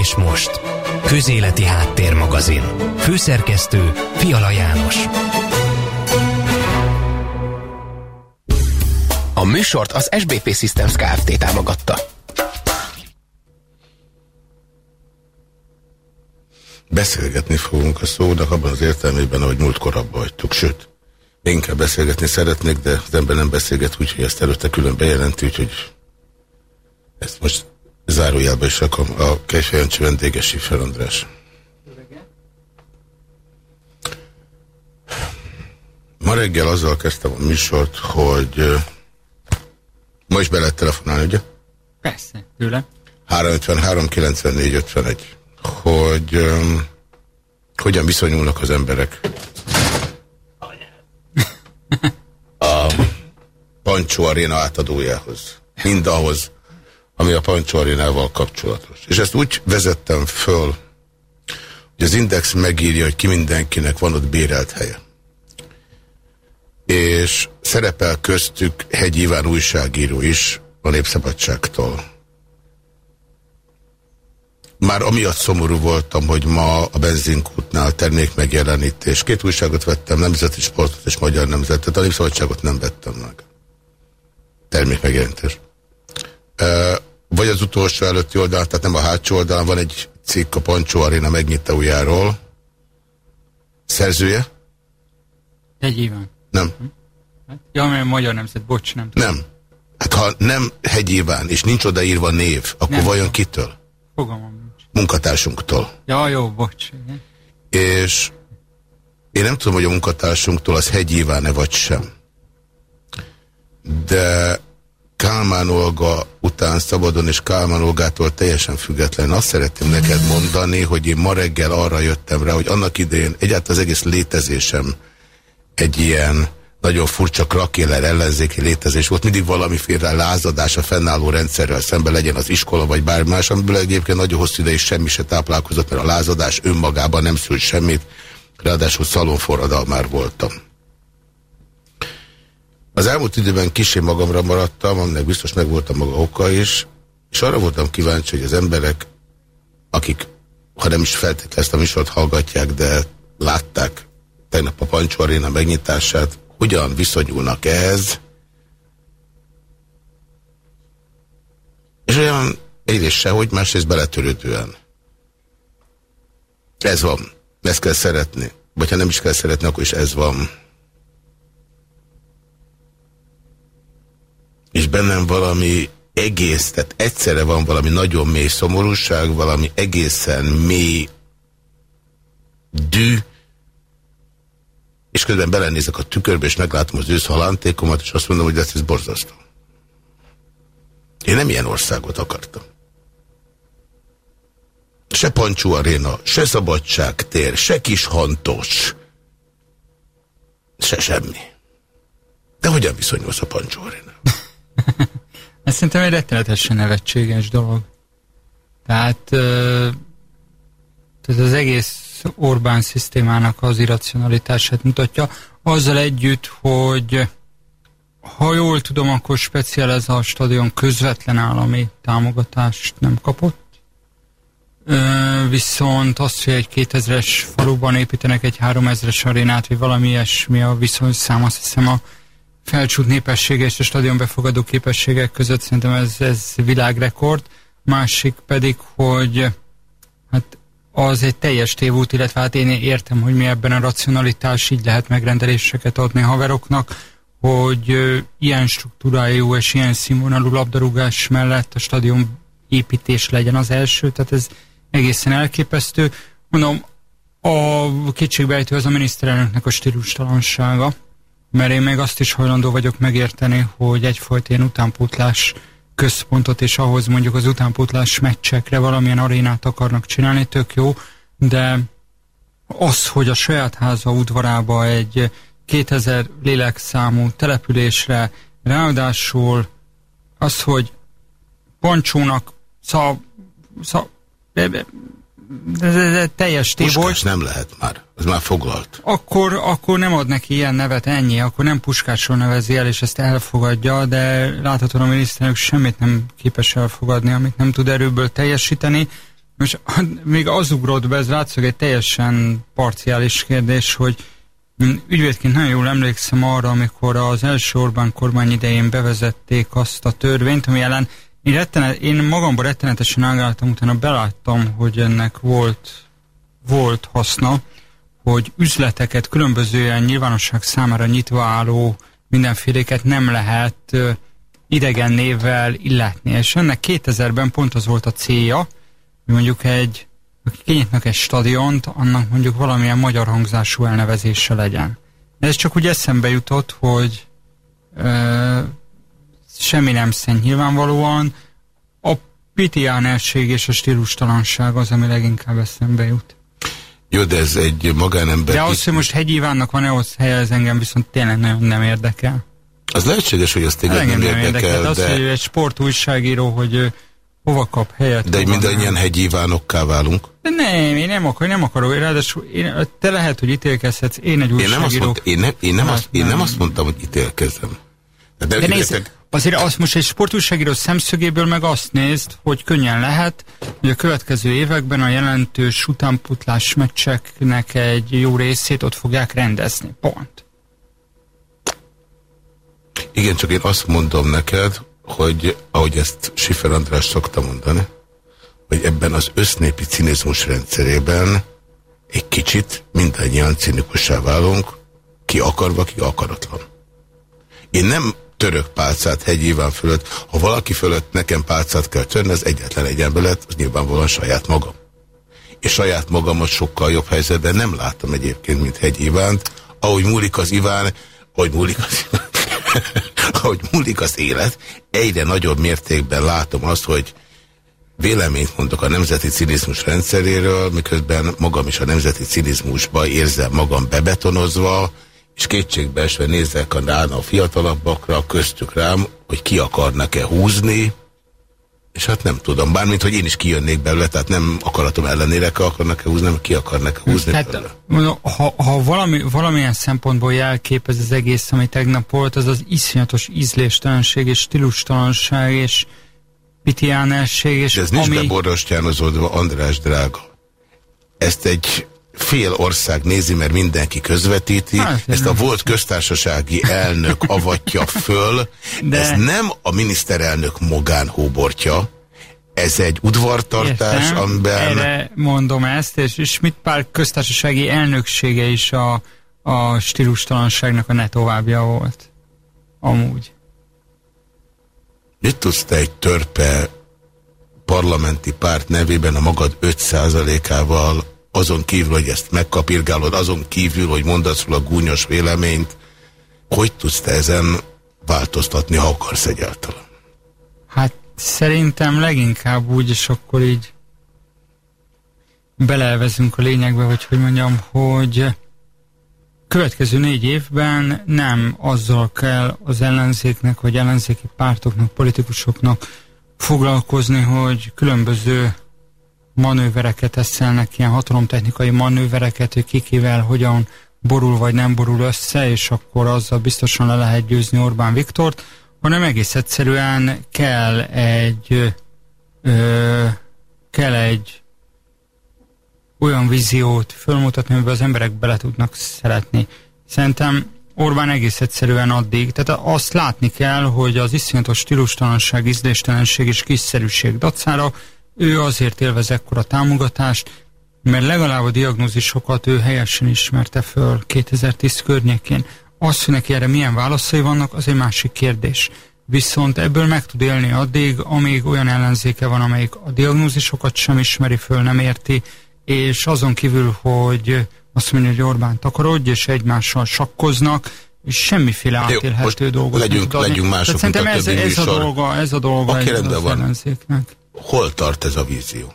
És most, Közéleti Háttérmagazin. Főszerkesztő Fiala János. A műsort az SBP Systems Kft. támogatta. Beszélgetni fogunk a szónak abban az értelmében, ahogy múltkor abba hagytuk, sőt, inkább beszélgetni szeretnék, de az ember nem beszélget úgy, hogy ezt előtte külön bejelenti, úgyhogy ezt most zárójelbe is rakom. A Kejfejancsi vendége Siffer András. Ma reggel azzal kezdtem a műsort, hogy ma is be lehet telefonálni, ugye? Persze, tőle. 353 94 51 hogy um, hogyan viszonyulnak az emberek a Pancsó Aréna átadójához. Mindahhoz, ami a Pancsó Arénával kapcsolatos. És ezt úgy vezettem föl, hogy az Index megírja, hogy ki mindenkinek van ott bérelt helye. És szerepel köztük Hegy Iván újságíró is a Népszabadságtól már amiatt szomorú voltam, hogy ma a benzinkútnál termék megjelenítés. Két újságot vettem, Nemzeti Sportot és Magyar Nemzetet, a Népszabadságot nem vettem meg. Termék megjelenítés. Vagy az utolsó előtti oldalon, tehát nem a hátsó oldalon, van egy cikk a Pancsó Arena megnyitójáról. Szerzője? Egy éven. Nem. Hát, ja, mert Magyar Nemzet, bocs, nem tudom. Nem. Hát ha nem Hegy Iván, és nincs odaírva név, akkor nem vajon tudom. kitől? Fogalmam munkatársunktól. Ja, jó, bocs. És én nem tudom, hogy a munkatársunktól az Hegy Iván-e vagy sem. De Kálmán Olga után szabadon és Kálmán Olgától teljesen független. Azt szeretném neked mondani, hogy én ma reggel arra jöttem rá, hogy annak idején egyáltalán az egész létezésem egy ilyen nagyon furcsa krakéler ellenzéki létezés volt, mindig valamiféle lázadás a fennálló rendszerrel szemben legyen az iskola vagy bármi más, amiből egyébként nagyon hosszú ideig semmi se táplálkozott, mert a lázadás önmagában nem szült semmit, ráadásul szalonforradalmár voltam. Az elmúlt időben kisé magamra maradtam, aminek biztos meg voltam maga oka is, és arra voltam kíváncsi, hogy az emberek, akik, ha nem is feltétlenül ezt a műsort hallgatják, de látták tegnap a Pancsó Aréna megnyitását, hogyan viszonyulnak ez, és olyan egyrészt sehogy, másrészt beletörődően. Ez van. Ezt kell szeretni. Vagy ha nem is kell szeretni, akkor is ez van. És bennem valami egész, tehát egyszerre van valami nagyon mély szomorúság, valami egészen mély dű, és közben belenézek a tükörbe, és meglátom az ősz halántékomat, és azt mondom, hogy ez, ez borzasztó. Én nem ilyen országot akartam. Se Pancsú Aréna, se Szabadságtér, se Kishantos, se semmi. De hogyan viszonyulsz a Pancsú Aréna? Ez szerintem egy rettenetesen nevetséges dolog. Tehát, tehát az egész Orbán szisztémának az irracionalitását mutatja, azzal együtt, hogy ha jól tudom, akkor speciál ez a stadion közvetlen állami támogatást nem kapott. viszont azt, hogy egy 2000-es faluban építenek egy 3000-es arénát, vagy valami ilyesmi a viszonyszám, azt hiszem a felcsút népessége és a stadion befogadó képességek között szerintem ez, ez világrekord. Másik pedig, hogy az egy teljes tévút, illetve hát én értem, hogy mi ebben a racionalitás, így lehet megrendeléseket adni haveroknak, hogy ilyen struktúrájú és ilyen színvonalú labdarúgás mellett a stadion építés legyen az első, tehát ez egészen elképesztő. Mondom, a kétségbejtő az a miniszterelnöknek a stílustalansága, mert én még azt is hajlandó vagyok megérteni, hogy egyfajta ilyen utánpótlás központot, és ahhoz mondjuk az utánpótlás meccsekre valamilyen arénát akarnak csinálni, tök jó, de az, hogy a saját háza udvarába egy 2000 lélekszámú településre, ráadásul az, hogy Pancsónak szá, szá, ez, ez, ez teljes téboly. Nem lehet már, ez már foglalt. Akkor, akkor nem ad neki ilyen nevet, ennyi, akkor nem puskásról nevezi el, és ezt elfogadja, de láthatóan a miniszterelnök semmit nem képes elfogadni, amit nem tud erőből teljesíteni. Most még az ugrott be, ez látszok egy teljesen parciális kérdés, hogy ügyvédként nagyon jól emlékszem arra, amikor az első Orbán kormány idején bevezették azt a törvényt, ami ellen én, rettenet, én magamban rettenetesen ágáltam, utána beláttam, hogy ennek volt, volt haszna, hogy üzleteket, különböző ilyen nyilvánosság számára nyitva álló mindenféléket nem lehet idegen névvel illetni. És ennek 2000-ben pont az volt a célja, hogy mondjuk egy, aki kinyitnak egy stadiont, annak mondjuk valamilyen magyar hangzású elnevezése legyen. Ez csak úgy eszembe jutott, hogy ö, semmi nem szent nyilvánvalóan. A pitiánesség és a stílustalanság az, ami leginkább eszembe jut. Jó, de ez egy magánember... De az, hogy most Hegyi Ivánnak van-e ott helye, ez engem viszont tényleg nagyon nem érdekel. Az lehetséges, hogy az téged engem nem érdekel, érdekel. De az, hogy egy sportújságíró, hogy hova kap helyet. de mindannyian nem. hegyi Ivánokká válunk. De nem, én nem akarok, nem akarok. Ráadásul én, te lehet, hogy ítélkezhetsz, én egy Én nem, azt újságíró. mondta, én, nem, én, nem Hát azt, én nem nem. azt mondtam, hogy ítélkezem. De, De nézd, azért azt most egy sportújságíró szemszögéből meg azt nézd, hogy könnyen lehet, hogy a következő években a jelentős utánputlás meccseknek egy jó részét ott fogják rendezni. Pont. Igen, csak én azt mondom neked, hogy ahogy ezt Sifer András szokta mondani, hogy ebben az össznépi cinizmus rendszerében egy kicsit mindannyian cinikussá válunk, ki akarva, ki akaratlan. Én nem török pálcát Hegy Iván fölött. Ha valaki fölött nekem pálcát kell törni, az egyetlen egy ember lett, az nyilvánvalóan saját magam. És saját magamat sokkal jobb helyzetben nem látom egyébként, mint Hegy Ivánt. Ahogy múlik az Iván, ahogy múlik az ahogy múlik az élet, egyre nagyobb mértékben látom azt, hogy véleményt mondok a nemzeti cinizmus rendszeréről, miközben magam is a nemzeti cinizmusba érzem magam bebetonozva, és kétségbeesve nézek a nána a fiatalabbakra, köztük rám, hogy ki akarnak-e húzni, és hát nem tudom, bármint, hogy én is kijönnék belőle, tehát nem akaratom ellenére akarnak-e húzni, hanem ki akarnak-e húzni belőle. Tehát, mondom, ha, ha valami, valamilyen szempontból jelképez az egész, ami tegnap volt, az az iszonyatos ízléstelenség és stílustalanság és pitiánesség, és De ez nincs ami... beborostjánozódva, András drága. Ezt egy fél ország nézi, mert mindenki közvetíti. Hát, Ezt a volt köztársasági elnök avatja föl. De- Ez nem a miniszterelnök mogánhóbortja. Ez egy udvartartás, Értem, amiben... Erre mondom ezt, és, mit pár köztársasági elnöksége is a, a stílustalanságnak a ne továbbja volt. Amúgy. Mit tudsz te egy törpe parlamenti párt nevében a magad 5%-ával azon kívül, hogy ezt megkapirgálod, azon kívül, hogy mondasz róla gúnyos véleményt, hogy tudsz te ezen változtatni, ha akarsz egyáltalán? Hát szerintem leginkább úgy, és akkor így beleelvezünk a lényegbe, hogy hogy mondjam, hogy következő négy évben nem azzal kell az ellenzéknek, vagy ellenzéki pártoknak, politikusoknak foglalkozni, hogy különböző manővereket eszelnek, ilyen hatalomtechnikai manővereket, hogy kikivel hogyan borul vagy nem borul össze, és akkor azzal biztosan le lehet győzni Orbán Viktort, hanem egész egyszerűen kell egy ö, kell egy olyan víziót fölmutatni, amiben az emberek bele tudnak szeretni. Szerintem Orbán egész egyszerűen addig, tehát azt látni kell, hogy az iszonyatos stílustalanság, ízléstelenség és kiszerűség dacára ő azért élvez ekkora támogatást, mert legalább a diagnózisokat ő helyesen ismerte föl 2010 környékén. Az, hogy neki erre milyen válaszai vannak, az egy másik kérdés. Viszont ebből meg tud élni addig, amíg olyan ellenzéke van, amelyik a diagnózisokat sem ismeri föl, nem érti, és azon kívül, hogy azt mondja, hogy Orbán takarodj, és egymással sakkoznak, és semmiféle Jó, átélhető most dolgot legyünk- nem legyünk mások, Tehát mint a ez, ez, a dolga, ez a dolga Oké, egy- az van. ellenzéknek. Hol tart ez a vízió?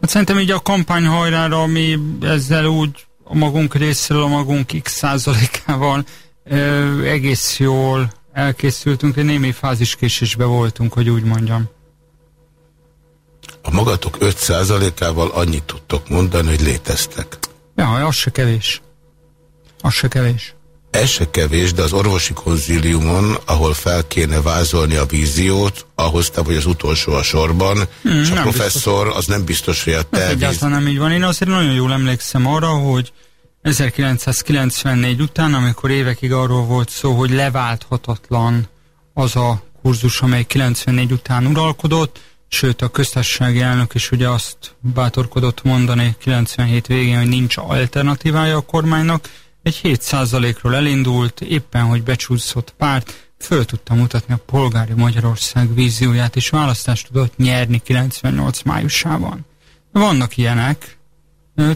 Hát szerintem így a kampányhajrára mi ezzel úgy a magunk részéről, a magunk x százalékával ö, egész jól elkészültünk, egy némi fáziskésésbe voltunk, hogy úgy mondjam. a magatok 5%-ával annyit tudtok mondani, hogy léteztek. Ja, az se kevés. Az se kevés. Ez se kevés, de az orvosi konzíliumon, ahol fel kéne vázolni a víziót, ahhoz te vagy az utolsó a sorban, mm, és a professzor biztos. az nem biztos, hogy a te... Ez egyáltalán nem így van. Én azért nagyon jól emlékszem arra, hogy 1994 után, amikor évekig arról volt szó, hogy leválthatatlan az a kurzus, amely 94 után uralkodott, sőt a köztársasági elnök is ugye azt bátorkodott mondani 97 végén, hogy nincs alternatívája a kormánynak, egy 7%-ról elindult, éppen hogy becsúszott párt, föl tudta mutatni a polgári Magyarország vízióját, és választást tudott nyerni 98 májusában. Vannak ilyenek,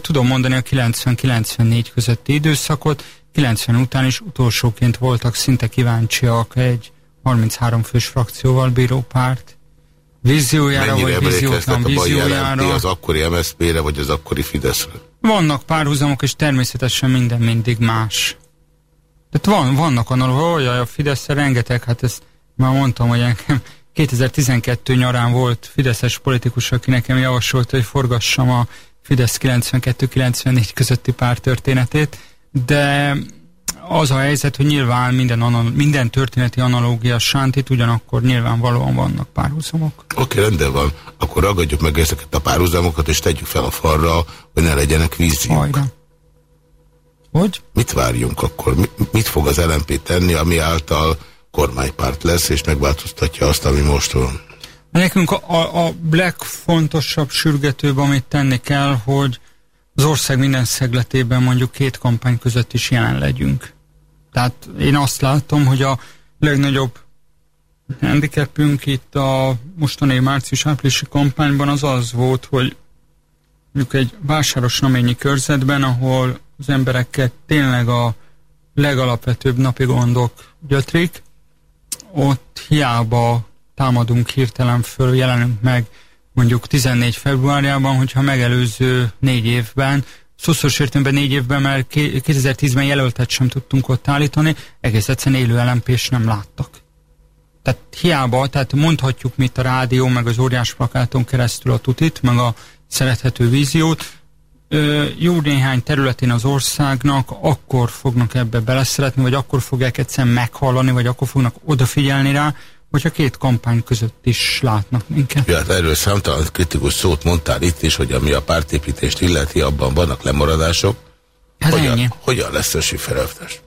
tudom mondani a 90-94 közötti időszakot, 90 után is utolsóként voltak szinte kíváncsiak egy 33 fős frakcióval bíró párt víziójára, Mennyire vagy víziótlan víziójára. az akkori MSZP-re, vagy az akkori Fideszre? Vannak párhuzamok, és természetesen minden mindig más. Tehát van, vannak annál, hogy a Fidesz rengeteg, hát ezt már mondtam, hogy nekem 2012 nyarán volt fideszes politikus, aki nekem javasolta, hogy forgassam a Fidesz 92-94 közötti pár történetét, de az a helyzet, hogy nyilván minden, minden történeti analógia sántit, ugyanakkor nyilvánvalóan vannak párhuzamok. Oké, okay, rendben van. Akkor ragadjuk meg ezeket a párhuzamokat, és tegyük fel a falra, hogy ne legyenek víziók. Hogy? Mit várjunk akkor? Mit fog az LNP tenni, ami által kormánypárt lesz, és megváltoztatja azt, ami most van? Nekünk a, a legfontosabb, sürgetőbb, amit tenni kell, hogy az ország minden szegletében mondjuk két kampány között is jelen legyünk. Tehát én azt látom, hogy a legnagyobb handicapünk itt a mostani március-áprilisi kampányban az az volt, hogy mondjuk egy vásáros naményi körzetben, ahol az embereket tényleg a legalapvetőbb napi gondok gyötrik, ott hiába támadunk hirtelen föl, jelenünk meg mondjuk 14 februárjában, hogyha megelőző négy évben, szószoros értelemben négy évben, mert 2010-ben jelöltet sem tudtunk ott állítani, egész egyszerűen élő lmp nem láttak. Tehát hiába, tehát mondhatjuk mit a rádió, meg az óriás plakáton keresztül a tutit, meg a szerethető víziót, ö, jó néhány területén az országnak akkor fognak ebbe beleszeretni, vagy akkor fogják egyszerűen meghallani, vagy akkor fognak odafigyelni rá, hogyha két kampány között is látnak minket. Ja, hát erről számtalan kritikus szót mondtál itt is, hogy ami a pártépítést illeti, abban vannak lemaradások. Hát hogyan, ennyi. hogyan lesz a siferelvtás?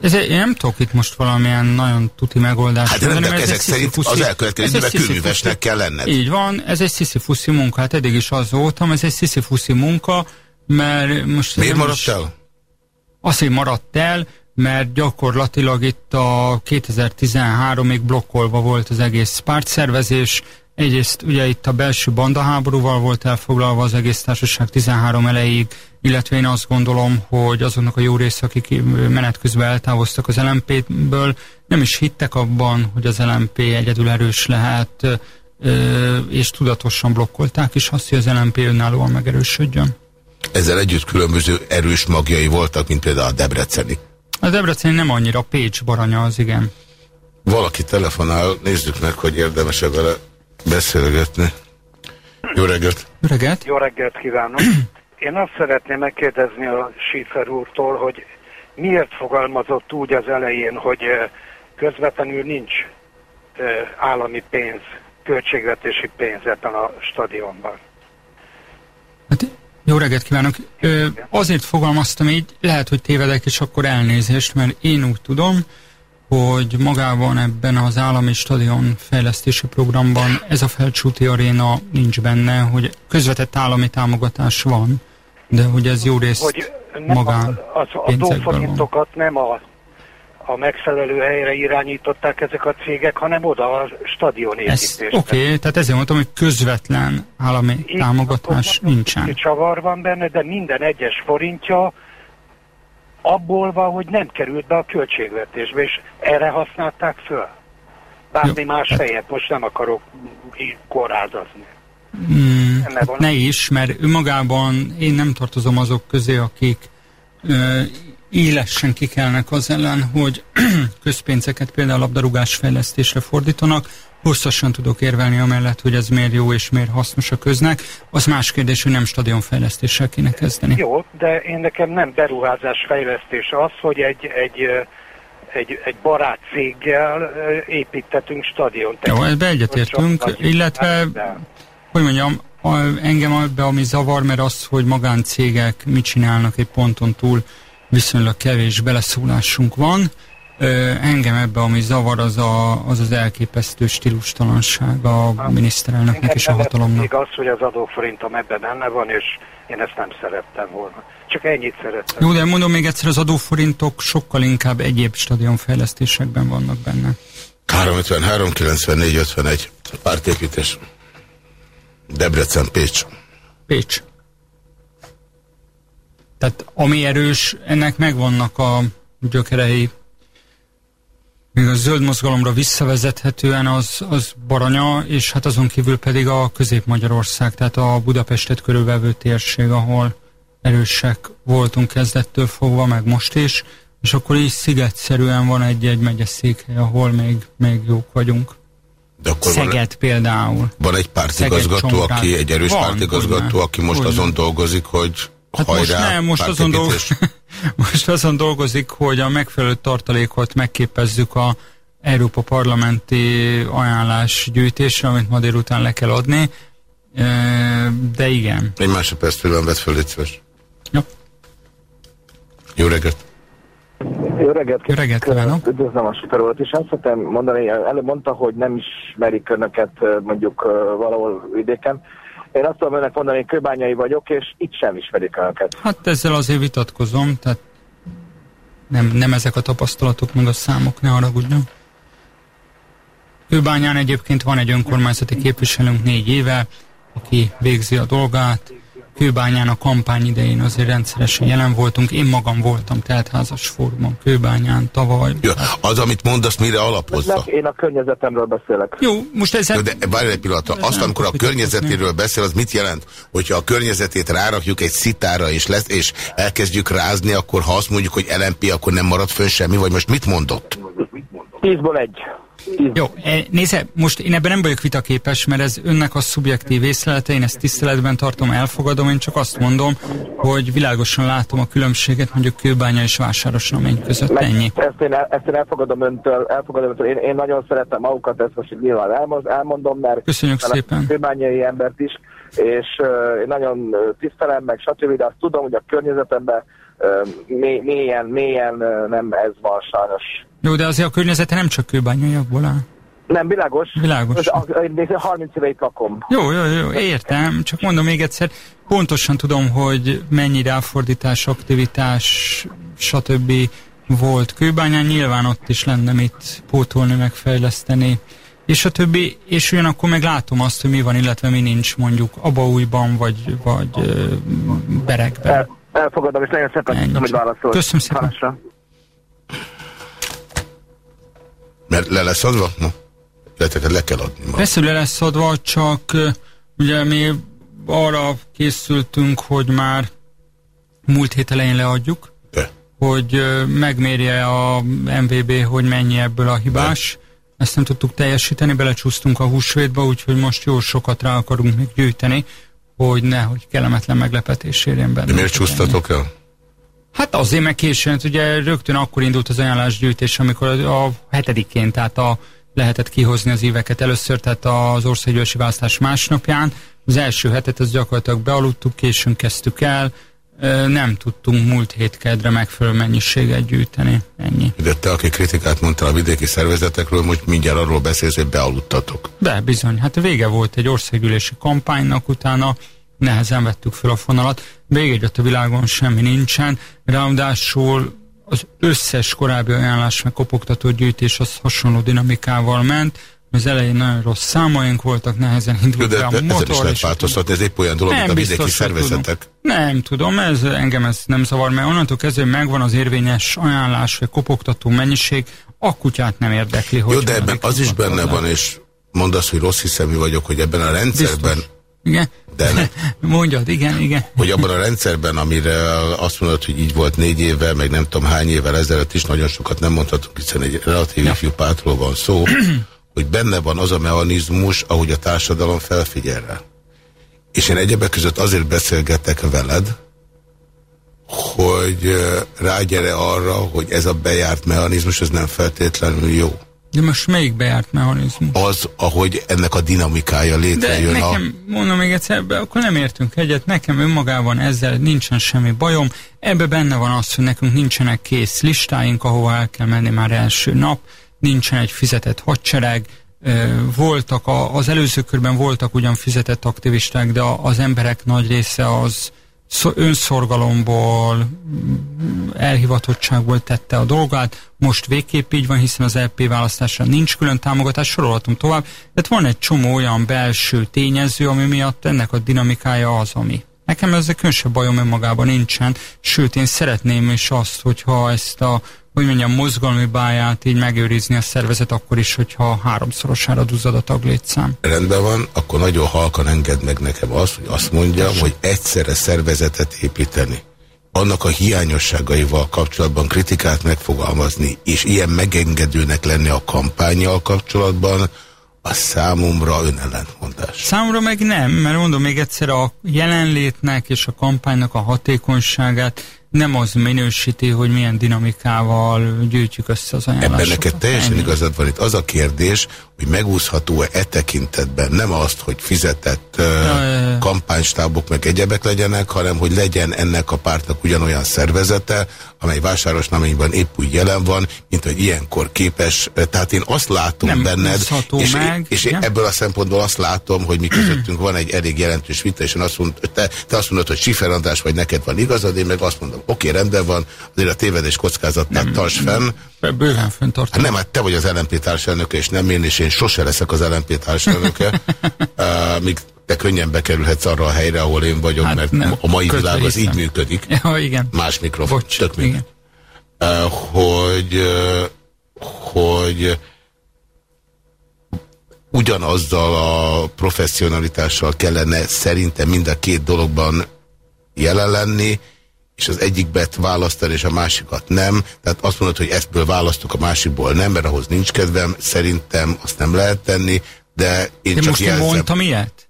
Ez, én nem tudok itt most valamilyen nagyon tuti megoldást Hát mondani, de ezek szerint az elkövetkezőben kőművesnek kell lenned. Így van, ez egy sziszifuszi munka. Hát eddig is az voltam, ez egy sziszifuszi munka, mert most... Miért maradt el? Azért maradt el, mert gyakorlatilag itt a 2013-ig blokkolva volt az egész pártszervezés. Egyrészt ugye itt a belső bandaháborúval volt elfoglalva az egész társaság 13 elejéig, illetve én azt gondolom, hogy azoknak a jó része, akik menet közben eltávoztak az LMP-ből, nem is hittek abban, hogy az LMP egyedül erős lehet, és tudatosan blokkolták is azt, hogy az LMP önállóan megerősödjön. Ezzel együtt különböző erős magjai voltak, mint például a Debreceni. A Debreceni nem annyira, Pécs baranya az, igen. Valaki telefonál, nézzük meg, hogy érdemes-e vele beszélgetni. Jó reggelt! Jó reggelt! Jó reggelt kívánok! Én azt szeretném megkérdezni a Schiffer úrtól, hogy miért fogalmazott úgy az elején, hogy közvetlenül nincs állami pénz, költségvetési pénz ebben a stadionban. Hát jó reggelt kívánok! Ö, azért fogalmaztam így, lehet, hogy tévedek, és akkor elnézést, mert én úgy tudom, hogy magában ebben az állami stadion fejlesztési programban ez a felcsúti aréna nincs benne, hogy közvetett állami támogatás van, de hogy ez jó részt hogy magán az, az forintokat nem a a megfelelő helyre irányították ezek a cégek, hanem oda a stadion építésre. Oké, okay, tehát ezért mondtam, hogy közvetlen állami Itt támogatás nincsen. Csavar van benne, de minden egyes forintja abból van, hogy nem került be a költségvetésbe, és erre használták föl. Bármi Jó, más hát... helyet most nem akarok korázazni. Mm, hát ne is, mert önmagában én nem tartozom azok közé, akik élesen kikelnek az ellen, hogy közpénzeket például labdarúgás fejlesztésre fordítanak, hosszasan tudok érvelni amellett, hogy ez miért jó és miért hasznos a köznek. Az más kérdés, hogy nem stadionfejlesztéssel kéne kezdeni. Jó, de én nekem nem beruházás fejlesztés az, hogy egy, egy, egy, egy barát céggel építettünk stadiont. Jó, ebbe egyetértünk, illetve, hogy mondjam, engem ebbe ami zavar, mert az, hogy magáncégek mit csinálnak egy ponton túl, viszonylag kevés beleszólásunk van. Ö, engem ebbe, ami zavar, az, a, az az elképesztő stílustalanság a ha. miniszterelnöknek és a hatalomnak. Még az, hogy az adóforintom ebben benne van, és én ezt nem szerettem volna. Csak ennyit szerettem. Jó, de mondom még egyszer, az adóforintok sokkal inkább egyéb stadionfejlesztésekben vannak benne. 353, 94, 51. Pártépítés. Debrecen, Pécs. Pécs. Tehát ami erős, ennek megvannak a gyökerei. Még a zöld mozgalomra visszavezethetően az, az Baranya, és hát azon kívül pedig a Közép-Magyarország, tehát a Budapestet körülvevő térség, ahol erősek voltunk kezdettől fogva, meg most is, és akkor így szigetszerűen van egy-egy megyeszékhely, ahol még, még jók vagyunk. De akkor Szeged van, például. Van egy pártigazgató, aki egy erős van, pártigazgató, aki most ugyan. azon dolgozik, hogy hát hajrá, most nem, most azon, dolg... most azon dolgozik, hogy a megfelelő tartalékot megképezzük a Európa Parlamenti ajánlás gyűjtésre, amit ma délután le kell adni. De igen. Egy másodperc pillanat vett föl, légy Jó. Jó reggelt! Jó reggelt, Jó reggelt kívánok! Üdvözlöm a superolt, és azt szeretném mondani, előbb mondta, hogy nem ismerik önöket mondjuk valahol vidéken. Én azt tudom önnek mondani, hogy kőbányai vagyok, és itt sem ismerik önöket. Hát ezzel azért vitatkozom, tehát nem, nem ezek a tapasztalatok, meg a számok, ne haragudjon. Kőbányán egyébként van egy önkormányzati képviselőnk négy éve, aki végzi a dolgát, Kőbányán a kampány idején azért rendszeresen jelen voltunk. Én magam voltam teltházas fórumon Kőbányán tavaly. Jó, az, amit mondasz, mire alapozza? Én a környezetemről beszélek. Jó, most ez... De várj egy pillanatra. Azt, amikor a környezetéről beszél, az mit jelent? Hogyha a környezetét rárakjuk egy szitára, és, lesz, és elkezdjük rázni, akkor ha azt mondjuk, hogy LMP, akkor nem marad fönn semmi, vagy most mit mondott? Tízból egy. Jó, e, nézze, most én ebben nem vagyok vitaképes, mert ez önnek a szubjektív észlelete, én ezt tiszteletben tartom, elfogadom, én csak azt mondom, hogy világosan látom a különbséget mondjuk Kőbánya és Vásáros Namény között, Meg, ennyi. Ezt én, ezt én elfogadom öntől, elfogadom öntől. Én, én nagyon szeretem magukat, ezt most nyilván elmondom, mert Köszönjük szépen. kőbányai embert is, és uh, én nagyon tisztelem, meg stb., de azt tudom, hogy a környezetemben uh, mély, mélyen, mélyen uh, nem ez van sajnos jó, de azért a környezete nem csak kőbányaiakból áll. Nem, világos. Világos. Én 30 éve itt lakom. Jó, jó, jó, értem. Csak mondom még egyszer, pontosan tudom, hogy mennyi ráfordítás, aktivitás, stb. volt kőbányán. Nyilván ott is lenne mit pótolni, megfejleszteni. És a többi, és ugyanakkor meg látom azt, hogy mi van, illetve mi nincs mondjuk Abaújban, vagy, vagy Berekben. El, elfogadom, és nagyon szépen köszönöm, hogy válaszolt. Köszönöm szépen. Hálásra. Mert le lesz adva? No. Lehet, le kell adni. Persze le lesz adva, csak ugye mi arra készültünk, hogy már múlt hét elején leadjuk, De. hogy megmérje a MVB, hogy mennyi ebből a hibás. De. Ezt nem tudtuk teljesíteni, belecsúsztunk a húsvétba, úgyhogy most jó sokat rá akarunk még gyűjteni, hogy nehogy kellemetlen meglepetés érjen benne. De miért csúsztatok el? Hát azért meg későn, hát ugye rögtön akkor indult az ajánlásgyűjtés, amikor a hetedikén, tehát a, lehetett kihozni az éveket először, tehát az országgyűlési választás másnapján. Az első hetet az gyakorlatilag bealudtuk, későn kezdtük el, nem tudtunk múlt hét kedre megfelelő mennyiséget gyűjteni. Ennyi. De te, aki kritikát mondtál a vidéki szervezetekről, most mindjárt arról beszélsz, hogy bealudtatok. De bizony, hát vége volt egy országgyűlési kampánynak, utána nehezen vettük fel a fonalat. Végegyet a világon semmi nincsen, ráadásul az összes korábbi ajánlás meg kopogtató gyűjtés az hasonló dinamikával ment, az elején nagyon rossz számaink voltak, nehezen indult de, de, a motor. is lehet változtatni, ez épp olyan dolog, nem mint a vidéki szervezetek. Tudom. Nem tudom, ez, engem ez nem zavar, mert onnantól kezdve megvan az érvényes ajánlás, vagy kopogtató mennyiség, a kutyát nem érdekli, hogy... Jó, de ebben az is benne van, és mondasz, hogy rossz hiszemű vagyok, hogy ebben a rendszerben Biztos Igen. De ne. Mondjad, igen, igen. Hogy abban a rendszerben, amire azt mondod, hogy így volt négy évvel, meg nem tudom hány évvel ezelőtt is, nagyon sokat nem mondhatunk, hiszen egy relatív ja. ifjú pártról van szó, hogy benne van az a mechanizmus, ahogy a társadalom felfigyel rá. És én egyebek között azért beszélgetek veled, hogy rágyere arra, hogy ez a bejárt mechanizmus, ez nem feltétlenül jó. De most melyik bejárt mechanizmus? Az, ahogy ennek a dinamikája létrejön. De nekem, a... mondom még egyszer, akkor nem értünk egyet, nekem önmagában ezzel nincsen semmi bajom. Ebbe benne van az, hogy nekünk nincsenek kész listáink, ahova el kell menni már első nap, nincsen egy fizetett hadsereg, voltak, az előző körben voltak ugyan fizetett aktivisták, de az emberek nagy része az önszorgalomból, elhivatottságból tette a dolgát, most végképp így van, hiszen az LP választásra nincs külön támogatás, sorolhatom tovább, tehát van egy csomó olyan belső tényező, ami miatt ennek a dinamikája az, ami. Nekem ezzel különösebb bajom önmagában nincsen, sőt én szeretném is azt, hogyha ezt a hogy mondjam, mozgalmi báját így megőrizni a szervezet akkor is, hogyha háromszorosára duzzad a taglétszám. Rendben van, akkor nagyon halkan enged meg nekem azt, hogy azt mondjam, hogy egyszerre szervezetet építeni annak a hiányosságaival kapcsolatban kritikát megfogalmazni, és ilyen megengedőnek lenni a kampányjal kapcsolatban, a számomra önellentmondás. Számomra meg nem, mert mondom még egyszer a jelenlétnek és a kampánynak a hatékonyságát nem az minősíti, hogy milyen dinamikával gyűjtjük össze az ajánlásokat. Ebben neked teljesen Ennyi. igazad van. Itt az a kérdés, hogy megúszható-e e tekintetben nem azt, hogy fizetett ja, kampánystábok meg egyebek legyenek, hanem hogy legyen ennek a pártnak ugyanolyan szervezete, amely vásárosnaményban épp úgy jelen van, mint hogy ilyenkor képes. Tehát én azt látom nem benned, és, meg, és én ebből a szempontból azt látom, hogy mi közöttünk van egy elég jelentős vita, és én azt mond, te, te azt mondod, hogy Sifer András vagy neked van igazad, én meg azt mondom, oké, rendben van, azért a tévedés kockázatát tarts fenn. Bőven fenntartom. Hát nem, hát te vagy az LNP társelnöke, és nem én, és én sose leszek az LNP társelnöke, uh, míg te könnyen bekerülhetsz arra a helyre, ahol én vagyok, hát mert nem, a mai világ az így működik. Ja, igen. Más mikrofon, Bocs, tök igen. Uh, hogy, uh, hogy ugyanazzal a professzionalitással kellene szerintem mind a két dologban jelen lenni, és az egyikbet választani, és a másikat nem. Tehát azt mondod, hogy ebből választok, a másikból nem, mert ahhoz nincs kedvem. Szerintem azt nem lehet tenni, de én de csak most jelzem. mondtam ilyet?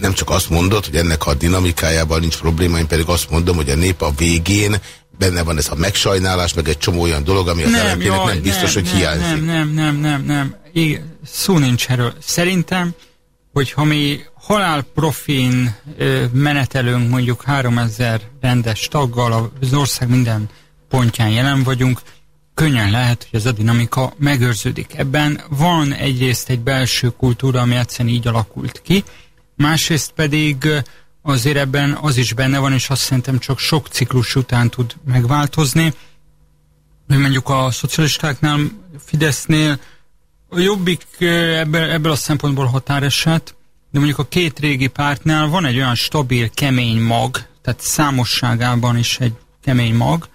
Nem csak azt mondod, hogy ennek a dinamikájában nincs probléma, én pedig azt mondom, hogy a nép a végén benne van ez a megsajnálás, meg egy csomó olyan dolog, ami az nem, nem biztos, nem, hogy hiányzik. Nem, nem, nem, nem, nem. Igen, szó nincs erről. Szerintem, hogyha mi halálprofin menetelünk mondjuk 3000 rendes taggal, az ország minden pontján jelen vagyunk, könnyen lehet, hogy ez a dinamika megőrződik. Ebben van egyrészt egy belső kultúra, ami egyszerűen így alakult ki, másrészt pedig azért ebben az is benne van, és azt szerintem csak sok ciklus után tud megváltozni, hogy mondjuk a szocialistáknál, Fidesznél a Jobbik ebből, ebből a szempontból határeset, de mondjuk a két régi pártnál van egy olyan stabil, kemény mag, tehát számosságában is egy kemény mag,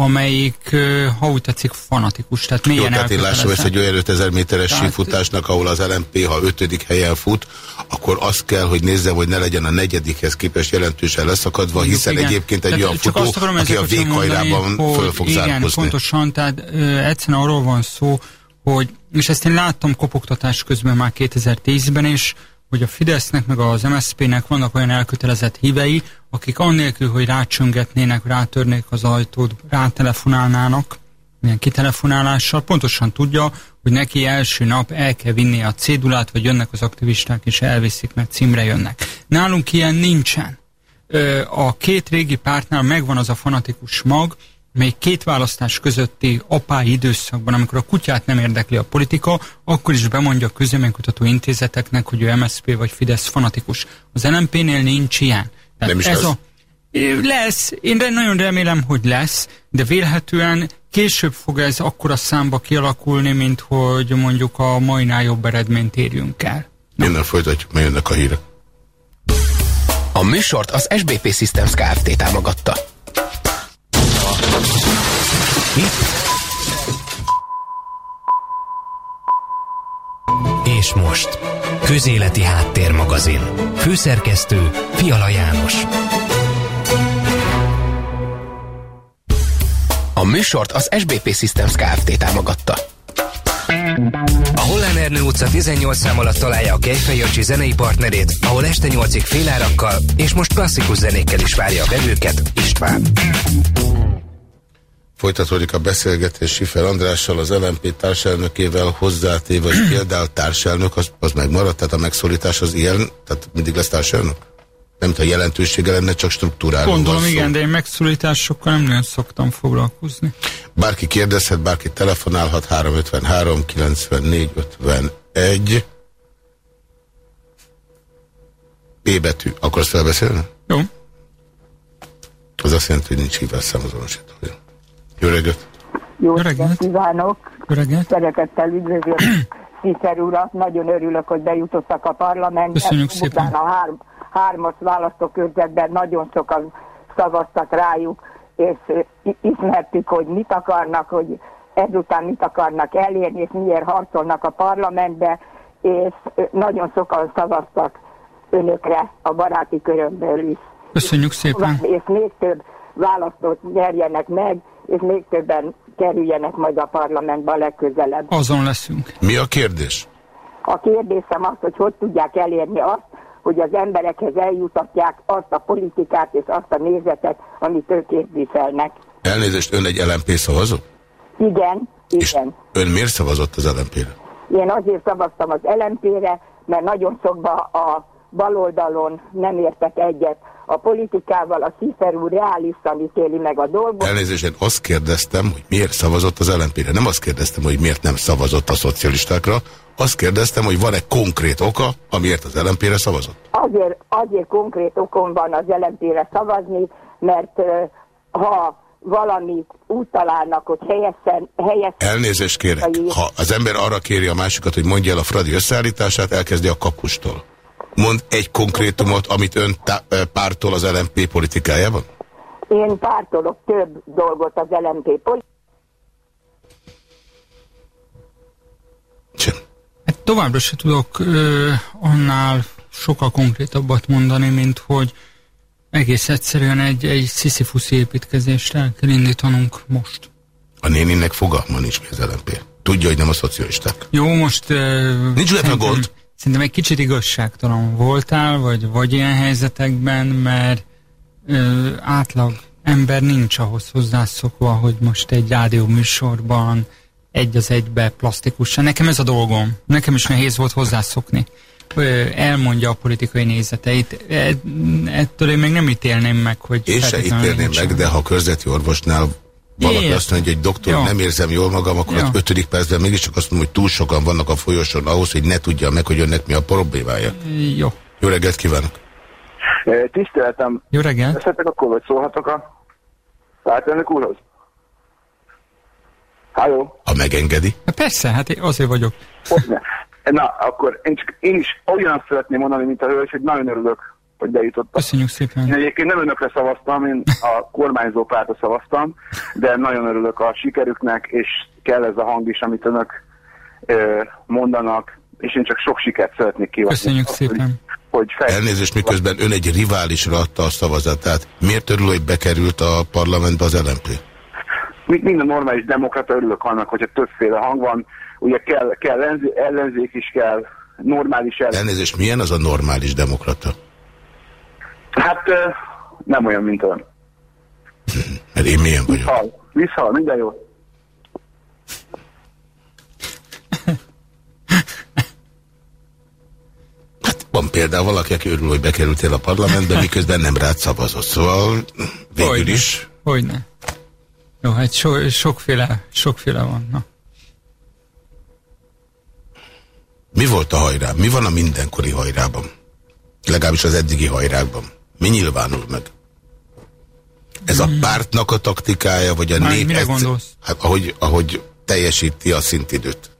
amelyik, ha úgy tetszik, fanatikus. Tehát Jó, tehát én lássam ezt egy olyan 5000 méteres tehát... sífutásnak, ahol az LMP, ha ötödik helyen fut, akkor azt kell, hogy nézze, hogy ne legyen a negyedikhez képest jelentősen leszakadva, hiszen igen. egyébként egy tehát olyan futó, akarom, aki a véghajrában föl fog igen, zárkozni. pontosan, tehát ö, egyszerűen arról van szó, hogy, és ezt én láttam kopogtatás közben már 2010-ben is, hogy a Fidesznek meg az MSZP-nek vannak olyan elkötelezett hívei, akik annélkül, hogy rácsöngetnének, rátörnék az ajtót, rátelefonálnának, milyen kitelefonálással, pontosan tudja, hogy neki első nap el kell vinni a cédulát, vagy jönnek az aktivisták, és elviszik, mert címre jönnek. Nálunk ilyen nincsen. A két régi pártnál megvan az a fanatikus mag, mely két választás közötti apái időszakban, amikor a kutyát nem érdekli a politika, akkor is bemondja a közleménykutató intézeteknek, hogy ő MSZP vagy Fidesz fanatikus. Az LMP-nél nincs ilyen. Tehát nem is ez a, lesz, én nagyon remélem, hogy lesz, de vélhetően később fog ez akkora számba kialakulni, mint hogy mondjuk a mainál jobb eredményt érjünk el. Minden folytatjuk, mert jönnek a hírek. A műsort az SBP Systems Kft. támogatta. És most. Közéleti Háttérmagazin. Főszerkesztő Fiala János. A műsort az SBP Systems Kft. támogatta. A Hollán Ernő utca 18 szám alatt találja a Kejfej Jancsi zenei partnerét, ahol este 8-ig félárakkal és most klasszikus zenékkel is várja a vevőket István. Folytatódik a beszélgetés Sifer Andrással, az LMP társelnökével hozzátéve, hogy például társelnök, az, az megmaradt, tehát a megszólítás az ilyen, tehát mindig lesz társelnök? Nem tudom, jelentősége lenne, csak struktúrálni. Gondolom, igen, de én megszólításokkal nem nagyon szoktam foglalkozni. Bárki kérdezhet, bárki telefonálhat, 353 94 51 P betű. Akarsz felbeszélni? Jó. Az azt jelenti, hogy nincs hívás számozonosítója. Jó reggelt! Jó reggelt kívánok! Jó reggelt! Szeretettel üdvözlöm Sziszer urat, nagyon örülök, hogy bejutottak a parlamentbe. Köszönjük szépen. A hár, hármas választókörzetben nagyon sokan szavaztak rájuk, és ismertük, hogy mit akarnak, hogy ezután mit akarnak elérni, és miért harcolnak a parlamentbe, és nagyon sokan szavaztak önökre a baráti körömből is. Köszönjük szépen! És még több választót nyerjenek meg, és még többen kerüljenek majd a parlamentbe a legközelebb. Azon leszünk. Mi a kérdés? A kérdésem az, hogy hogy tudják elérni azt, hogy az emberekhez eljutatják azt a politikát és azt a nézetet, amit ők képviselnek. Elnézést, ön egy LMP szavazó? Igen, És igen. ön miért szavazott az LMP-re? Én azért szavaztam az LMP-re, mert nagyon sokba a baloldalon nem értek egyet a politikával, a Szifer úr reálisan ítéli meg a dolgot. Elnézést, én azt kérdeztem, hogy miért szavazott az LMP-re. Nem azt kérdeztem, hogy miért nem szavazott a szocialistákra. Azt kérdeztem, hogy van-e konkrét oka, amiért az LMP-re szavazott. Azért, azért konkrét okom van az LMP-re szavazni, mert ha valamit úgy találnak, hogy helyesen... helyesen Elnézést kérek. Ha az ember arra kéri a másikat, hogy mondja el a Fradi összeállítását, elkezdi a kapustól. Mond egy konkrétumot, amit ön pártol az LMP politikájában? Én pártolok több dolgot az LMP politikájában. Sem. Hát továbbra se tudok ö, annál sokkal konkrétabbat mondani, mint hogy egész egyszerűen egy, egy sziszifuszi építkezést el kell indítanunk most. A néninek fogalma nincs mi az LMP. Tudja, hogy nem a szocialisták. Jó, most... Nincs lehet a gond. Szerintem egy kicsit igazságtalan voltál, vagy, vagy ilyen helyzetekben, mert ö, átlag ember nincs ahhoz hozzászokva, hogy most egy rádió műsorban egy az egybe plastikusan. Nekem ez a dolgom. Nekem is nehéz volt hozzászokni. Elmondja a politikai nézeteit. E, ettől én még nem ítélném meg, hogy... Én se ítélném meg, de ha körzeti orvosnál valaki azt mondja, hogy egy doktor, Jó. nem érzem jól magam, akkor Jó. az ötödik percben mégiscsak azt mondom, hogy túl sokan vannak a folyosón ahhoz, hogy ne tudja meg, hogy önnek mi a problémája. Jó. Jó reggelt kívánok! Tiszteletem, Jó reggelt. Veszettek akkor, vagy szólhatok a pártelnök úrhoz? Halló? Ha megengedi. Hát persze, hát én azért vagyok. Hogyne. Na, akkor én, csak, én is olyan szeretném mondani, mint a hölgy, hogy nagyon örülök, hogy bejutottam. Köszönjük Én szépen. egyébként nem önökre szavaztam, én a kormányzó pártra szavaztam, de nagyon örülök a sikerüknek, és kell ez a hang is, amit önök ö, mondanak, és én csak sok sikert szeretnék kívánni. Köszönjük Azt, szépen. Hogy, hogy. Elnézést, miközben ön egy riválisra adta a szavazatát. Miért örül, hogy bekerült a parlamentbe az LMP? Mint minden normális demokrata örülök annak, hogyha többféle hang van, ugye kell, kell ellenzé- ellenzék is kell, normális ellenzék. Elnézést, milyen az a normális demokrata? Hát nem olyan, mint ön. Mert én milyen vagyok. Visszhal, minden jó. Van például valaki, aki örül, hogy bekerültél a parlamentbe, miközben nem rád szavazott. Szóval végül Hogyne. is Hogyne. Jó, hát so, sokféle, sokféle van. Na. mi volt a hajrá? Mi van a mindenkori hajrában? Legalábbis az eddigi hajrákban. Mi nyilvánul meg? Ez a pártnak a taktikája, vagy a Már nép... mire egyszer- gondolsz? Hát ahogy, ahogy teljesíti a szintidőt.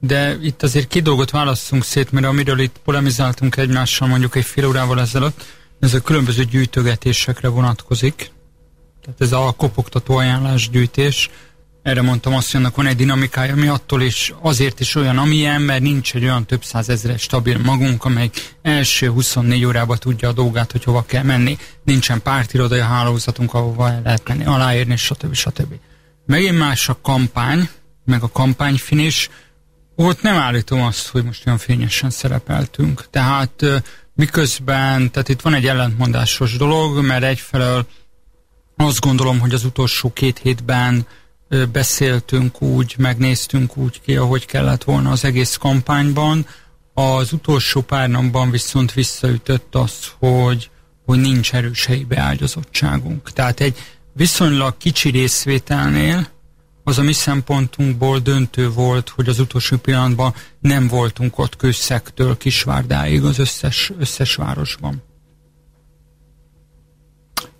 De itt azért két dolgot válasszunk szét, mert amiről itt polemizáltunk egymással mondjuk egy fél órával ezelőtt, ez a különböző gyűjtögetésekre vonatkozik. Tehát ez a kopogtató ajánlásgyűjtés, erre mondtam azt, hogy annak van egy dinamikája, ami attól is azért is olyan, amilyen, mert nincs egy olyan több százezres stabil magunk, amely első 24 órába tudja a dolgát, hogy hova kell menni. Nincsen pártirodai hálózatunk, ahova el lehet menni, aláírni, stb. stb. Megint más a kampány, meg a kampányfinis, ott nem állítom azt, hogy most olyan fényesen szerepeltünk. Tehát miközben, tehát itt van egy ellentmondásos dolog, mert egyfelől azt gondolom, hogy az utolsó két hétben beszéltünk úgy, megnéztünk úgy ki, ahogy kellett volna az egész kampányban. Az utolsó pár napban viszont visszaütött az, hogy, hogy nincs erős helyi beágyazottságunk. Tehát egy viszonylag kicsi részvételnél az a mi szempontunkból döntő volt, hogy az utolsó pillanatban nem voltunk ott Kőszektől Kisvárdáig az összes, összes városban.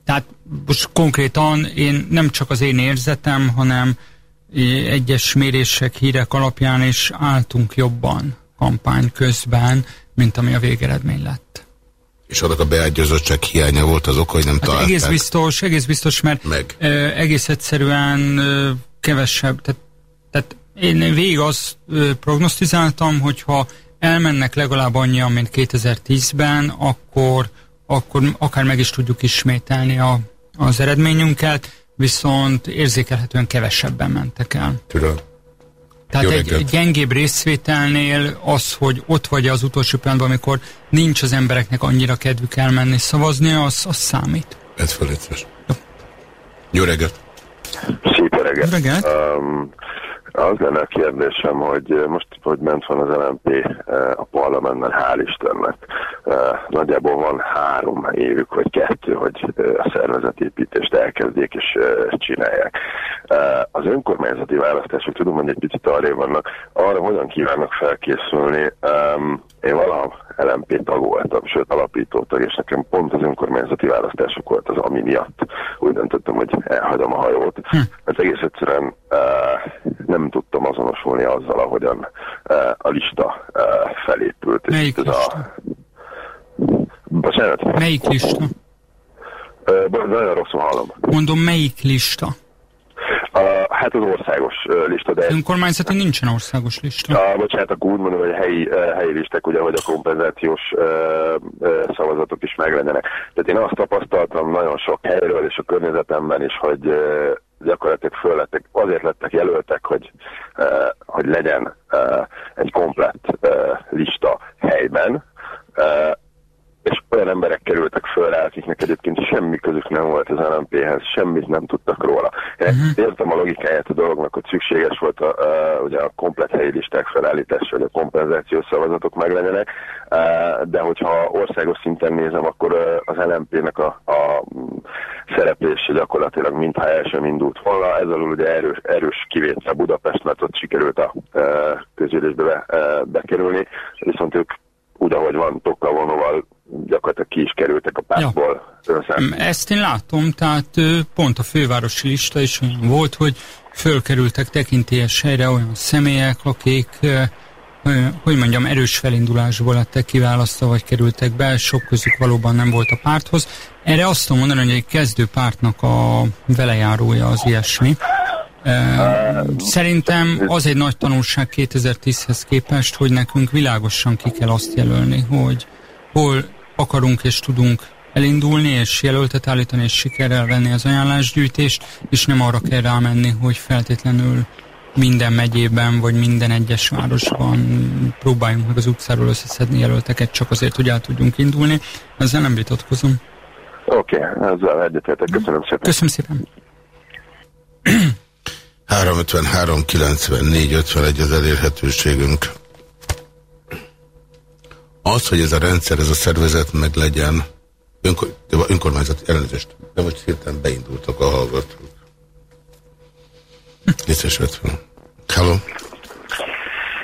Tehát most konkrétan én nem csak az én érzetem, hanem egyes mérések, hírek alapján is álltunk jobban kampány közben, mint ami a végeredmény lett. És annak a beágyazottság hiánya volt az oka, hogy nem hát találták? Egész biztos, egész biztos, mert Meg. egész egyszerűen kevesebb, tehát, tehát én végig azt prognosztizáltam, hogyha elmennek legalább annyian, mint 2010-ben, akkor, akkor akár meg is tudjuk ismételni a, az eredményünket, viszont érzékelhetően kevesebben mentek el. Tudom. Tehát Jó egy reggelt. gyengébb részvételnél az, hogy ott vagy az utolsó pillanatban, amikor nincs az embereknek annyira kedvük elmenni szavazni, az, az számít. Ez felejtves. Jó reggelt! Szép reggelt! reggelt. Um, az lenne a kérdésem, hogy most, hogy ment van az LMP eh, a parlamentben, hál' Istennek. Eh, nagyjából van három évük, vagy kettő, hogy eh, a szervezetépítést elkezdjék és csinálják. Az önkormányzati választások, tudom, hogy egy picit arra vannak, arra hogyan kívánnak felkészülni. Én valaha LMP tag voltam, sőt alapítótag, és nekem pont az önkormányzati választások volt az, ami miatt úgy döntöttem, hogy elhagyom a hajót. Hm. Mert egész egyszerűen nem tudtam azonosulni azzal, ahogyan a lista felépült. Melyik és lista? A... Bocsánat? Melyik lista? Nagyon rosszul hallom. Mondom, melyik lista? Hát az országos lista, de... Önkormányzati nincsen országos lista. Uh, bocsánat, akkor úgy mondom, hogy a helyi, helyi listák, ugye, hogy a kompenzációs szavazatok is meglennenek. Tehát én azt tapasztaltam nagyon sok helyről és a környezetemben is, hogy uh, gyakorlatilag föl lettek, azért lettek jelöltek, hogy, hogy legyen egy komplett lista helyben, és olyan emberek kerültek föl akiknek egyébként semmi közük nem volt az LMP-hez, semmit nem tudtak róla. Én uh-huh. értem a logikáját a dolognak, hogy szükséges volt a, a, ugye a komplet helyi listák felállítása, hogy a kompenzációs szavazatok meglegyenek, de hogyha országos szinten nézem, akkor az LMP-nek a, a szereplése gyakorlatilag mintha el sem indult volna. Ez alul ugye erős, erős kivétel Budapest, mert ott sikerült a közülésbe be, bekerülni, viszont ők úgy, ahogy van, tokkal vonóval gyakorlatilag ki is kerültek a pártból. Ja. Ezt én látom, tehát pont a fővárosi lista is olyan volt, hogy fölkerültek tekintélyes helyre olyan személyek, akik hogy mondjam, erős felindulásból lettek kiválasztva, vagy kerültek be, sok közük valóban nem volt a párthoz. Erre azt tudom mondani, hogy egy kezdő pártnak a velejárója az ilyesmi. Szerintem az egy nagy tanulság 2010-hez képest, hogy nekünk világosan ki kell azt jelölni, hogy hol akarunk és tudunk elindulni, és jelöltet állítani, és sikerrel venni az ajánlásgyűjtést, és nem arra kell rámenni, hogy feltétlenül minden megyében, vagy minden egyes városban próbáljunk meg az utcáról összeszedni jelölteket, csak azért, hogy el tudjunk indulni. Ezzel nem vitatkozom. Oké, okay, ezzel egyetértek. Köszönöm szépen. Köszönöm szépen. 353 94 51 az elérhetőségünk. Az, hogy ez a rendszer, ez a szervezet meg legyen, önkor, önkormányzati ellenőrzést, de most hirtelen beindultak a hallgatók. Visszaesett Hello.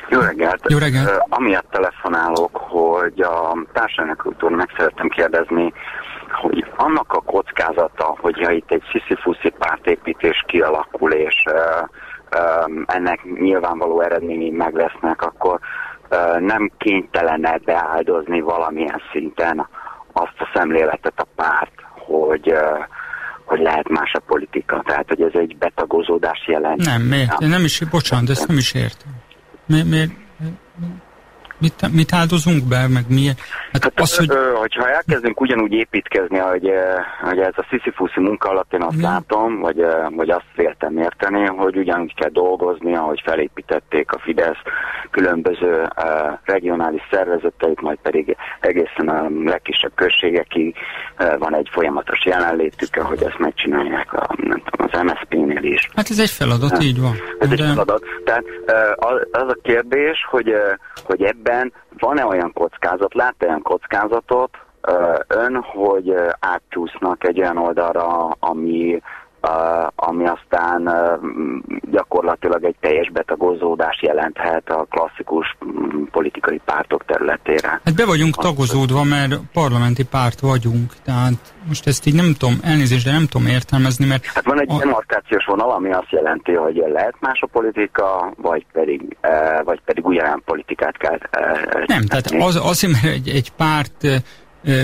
Jó reggelt! Jó reggelt! Uh, amiatt telefonálok, hogy a társadalmi úton meg szerettem kérdezni, hogy annak a kockázata, hogyha itt egy sziszifuszi pártépítés kialakul, és uh, um, ennek nyilvánvaló eredményi meg lesznek, akkor nem kénytelene beáldozni valamilyen szinten azt a szemléletet a párt, hogy, hogy lehet más a politika. Tehát, hogy ez egy betagozódás jelent. Nem, miért? Nem is, bocsánat, ezt nem is értem. Miért, miért, mit, mit áldozunk be, meg miért? Hát, hát az, hogy... Hogyha elkezdünk ugyanúgy építkezni, hogy, hogy ez a sziszifuszi munka alatt én azt ja. látom, vagy, vagy azt féltem érteni, hogy ugyanúgy kell dolgozni, ahogy felépítették a Fidesz különböző uh, regionális szervezeteit, majd pedig egészen a legkisebb községekig uh, van egy folyamatos jelenlétük, hogy ezt megcsinálják a, nem tudom, az MSZP-nél is. Hát ez egy feladat, uh, így van. Ez De... egy feladat. Tehát uh, az, az a kérdés, hogy, hogy ebben van-e olyan kockázat, lát -e olyan kockázatot ön, hogy átcsúsznak egy olyan oldalra, ami ami aztán uh, gyakorlatilag egy teljes betagozódás jelenthet a klasszikus um, politikai pártok területére. Hát be vagyunk tagozódva, mert parlamenti párt vagyunk, tehát most ezt így nem tudom, elnézést, de nem tudom értelmezni, mert... Hát van egy a... demarkációs vonal, ami azt jelenti, hogy lehet más a politika, vagy pedig, uh, vagy pedig ugyanolyan politikát kell... Nem, tehát az, azért, mert egy, egy párt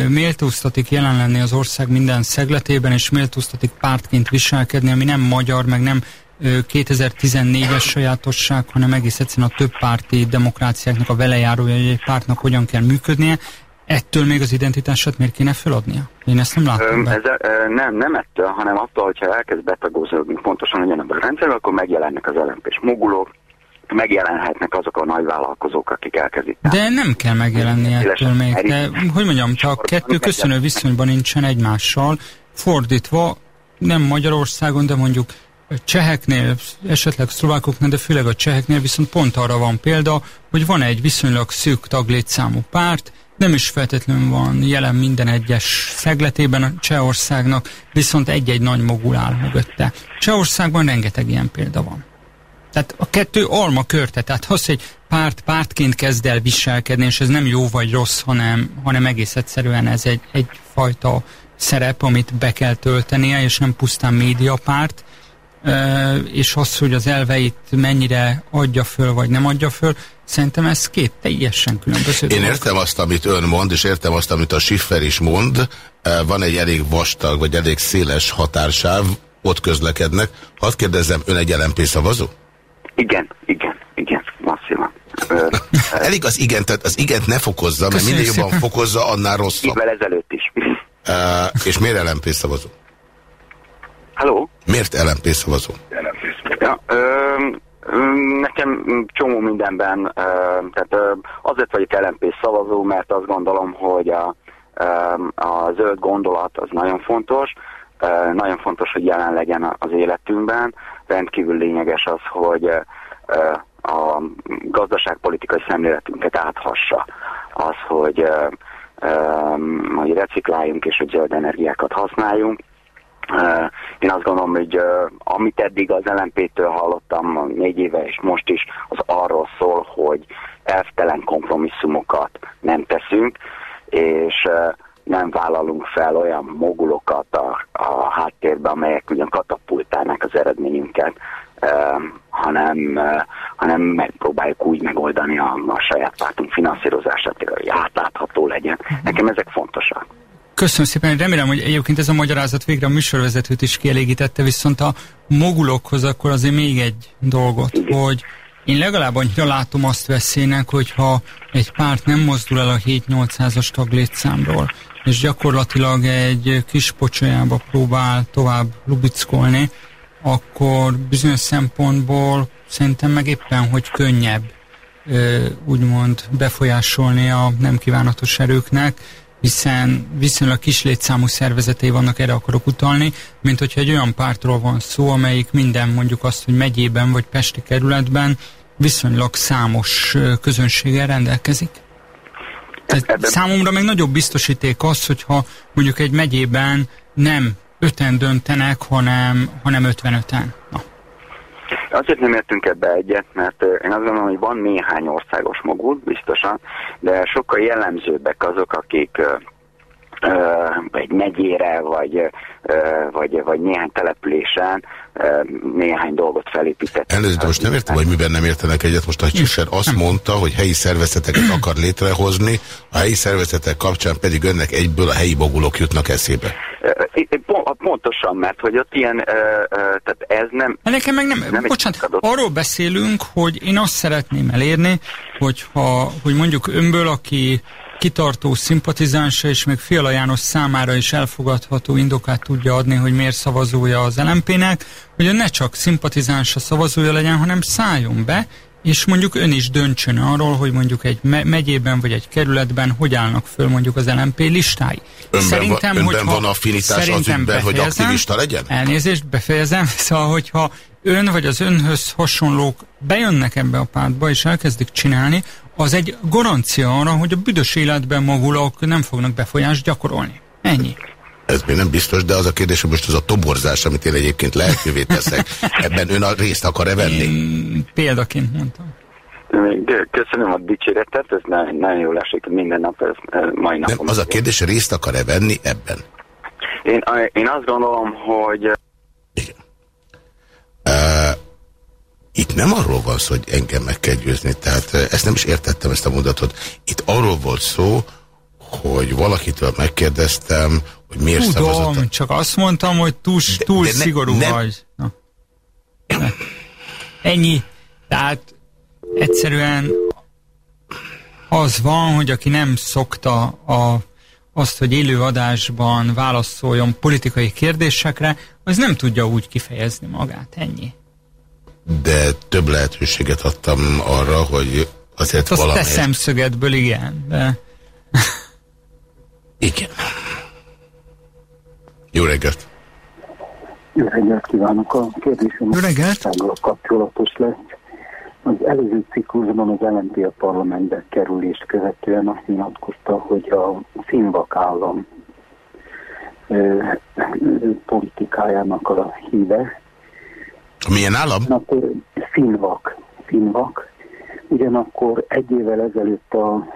méltóztatik jelen lenni az ország minden szegletében, és méltóztatik pártként viselkedni, ami nem magyar, meg nem 2014-es sajátosság, hanem egész egyszerűen a több párti demokráciáknak a velejárója, hogy egy pártnak hogyan kell működnie. Ettől még az identitását miért kéne feladnia? Én ezt nem látom be. Ez, nem, nem ettől, hanem attól, hogyha elkezd betagozódni pontosan ugyanebben a rendszerben, akkor megjelennek az lmp mogulok, megjelenhetnek azok a nagyvállalkozók, akik elkezdik. De nem kell megjelenni ettől még. De, hogy mondjam, ha a kettő köszönő viszonyban nincsen egymással, fordítva, nem Magyarországon, de mondjuk cseheknél, esetleg szlovákoknál, de főleg a cseheknél viszont pont arra van példa, hogy van egy viszonylag szűk taglétszámú párt, nem is feltétlenül van jelen minden egyes szegletében a Csehországnak, viszont egy-egy nagy mogul áll mögötte. Csehországban rengeteg ilyen példa van. Tehát a kettő alma körte, tehát az, hogy párt pártként kezd el viselkedni, és ez nem jó vagy rossz, hanem, hanem egész egyszerűen ez egy, egyfajta szerep, amit be kell töltenie, és nem pusztán médiapárt, és az, hogy az elveit mennyire adja föl, vagy nem adja föl, szerintem ez két teljesen különböző Én dolog. értem azt, amit ön mond, és értem azt, amit a Schiffer is mond. Van egy elég vastag, vagy elég széles határsáv, ott közlekednek. Hadd kérdezzem, ön egy LMP szavazó? Igen, igen, igen, masszívan. Elég az igen, tehát az igent ne fokozza, mert minél jobban fokozza, annál rosszabb. Évvel ezelőtt is. Uh, és miért LMP szavazó? Halló? Miért LMP szavazó? Ja, ö, nekem csomó mindenben, ö, tehát ö, azért vagyok LMP szavazó, mert azt gondolom, hogy a, ö, a zöld gondolat az nagyon fontos, ö, nagyon fontos, hogy jelen legyen az életünkben, rendkívül lényeges az, hogy a gazdaságpolitikai szemléletünket áthassa. Az, hogy, hogy recikláljunk és hogy zöld energiákat használjunk. Én azt gondolom, hogy amit eddig az LMP-től hallottam négy éve és most is, az arról szól, hogy elvtelen kompromisszumokat nem teszünk, és nem vállalunk fel olyan mogulokat a, a háttérbe, amelyek ugyan katapultálnak az eredményünket, uh, hanem, uh, hanem megpróbáljuk úgy megoldani a, a saját pártunk finanszírozását, hogy átlátható legyen. Nekem ezek fontosak. Köszönöm szépen, remélem, hogy egyébként ez a magyarázat végre a műsorvezetőt is kielégítette, viszont a mogulokhoz akkor azért még egy dolgot, Igen. hogy én legalább annyira látom azt veszélynek, hogyha egy párt nem mozdul el a 7-800-as taglétszámról, és gyakorlatilag egy kis pocsolyába próbál tovább lubickolni, akkor bizonyos szempontból szerintem meg éppen, hogy könnyebb úgymond befolyásolni a nem kívánatos erőknek, hiszen viszonylag kis létszámú szervezetei vannak, erre akarok utalni, mint hogyha egy olyan pártról van szó, amelyik minden mondjuk azt, hogy megyében vagy pesti kerületben viszonylag számos közönséggel rendelkezik. Tehát számomra még nagyobb biztosíték az, hogyha mondjuk egy megyében nem öten döntenek, hanem, hanem 55-en. Na. Azért nem értünk ebbe egyet, mert én azt gondolom, hogy van néhány országos mogul, biztosan, de sokkal jellemzőbbek azok, akik egy megyére, vagy, vagy, vagy néhány településen néhány dolgot felépített. Elnézést, most nem értem, hogy miben nem értenek egyet. Most a Csisser azt mondta, hogy helyi szervezeteket akar létrehozni, a helyi szervezetek kapcsán pedig önnek egyből a helyi bogulok jutnak eszébe. Pontosan, mert hogy ott ilyen, tehát ez nem... Nekem meg nem, nem bocsánat, arról beszélünk, hogy én azt szeretném elérni, hogyha, hogy mondjuk önből, aki kitartó szimpatizánsa, és még Fiala János számára is elfogadható indokát tudja adni, hogy miért szavazója az LMP-nek, hogy ne csak szimpatizánsa szavazója legyen, hanem szálljon be, és mondjuk ön is döntsön arról, hogy mondjuk egy me megyében vagy egy kerületben hogy állnak föl mondjuk az LMP listái. Önben, szerintem, va önben van affinitás az ügyben, hogy aktivista legyen? Elnézést, befejezem. Szóval, hogyha ön vagy az önhöz hasonlók bejönnek ebbe a pártba és elkezdik csinálni, az egy garancia arra, hogy a büdös életben magulok nem fognak befolyást gyakorolni. Ennyi. Ez még nem biztos, de az a kérdés, hogy most az a toborzás, amit én egyébként lehetővé teszek, ebben ön a részt akar-e venni? Én példaként mondtam. Köszönöm a dicséretet, ez nagyon jól esik minden nap, ez mai napon. Nem, az a kérdés, részt akar-e venni ebben? Én, én azt gondolom, hogy... Igen. Uh, itt nem arról van szó, hogy engem meg kell győzni, tehát ezt nem is értettem, ezt a mondatot. Itt arról volt szó, hogy valakitől megkérdeztem, hogy miért Tudom, szavazott. csak azt mondtam, hogy túl, de, túl de ne, szigorú nem... vagy. Na. Ennyi. Tehát egyszerűen az van, hogy aki nem szokta a, azt, hogy élő adásban válaszoljon politikai kérdésekre, az nem tudja úgy kifejezni magát. Ennyi. De több lehetőséget adtam arra, hogy azért hát valamelyik... te szemszögedből igen, de... igen. Jó reggelt! Jó reggelt kívánok! A kérdésem Jó reggelt! kapcsolatos lesz. Az előző ciklusban az LNP a parlamentbe kerülést követően azt nyilatkozta, hogy a színvak állam ö, politikájának a híve. Milyen állam? Színvak. Színvak. Ugyanakkor egy évvel ezelőtt a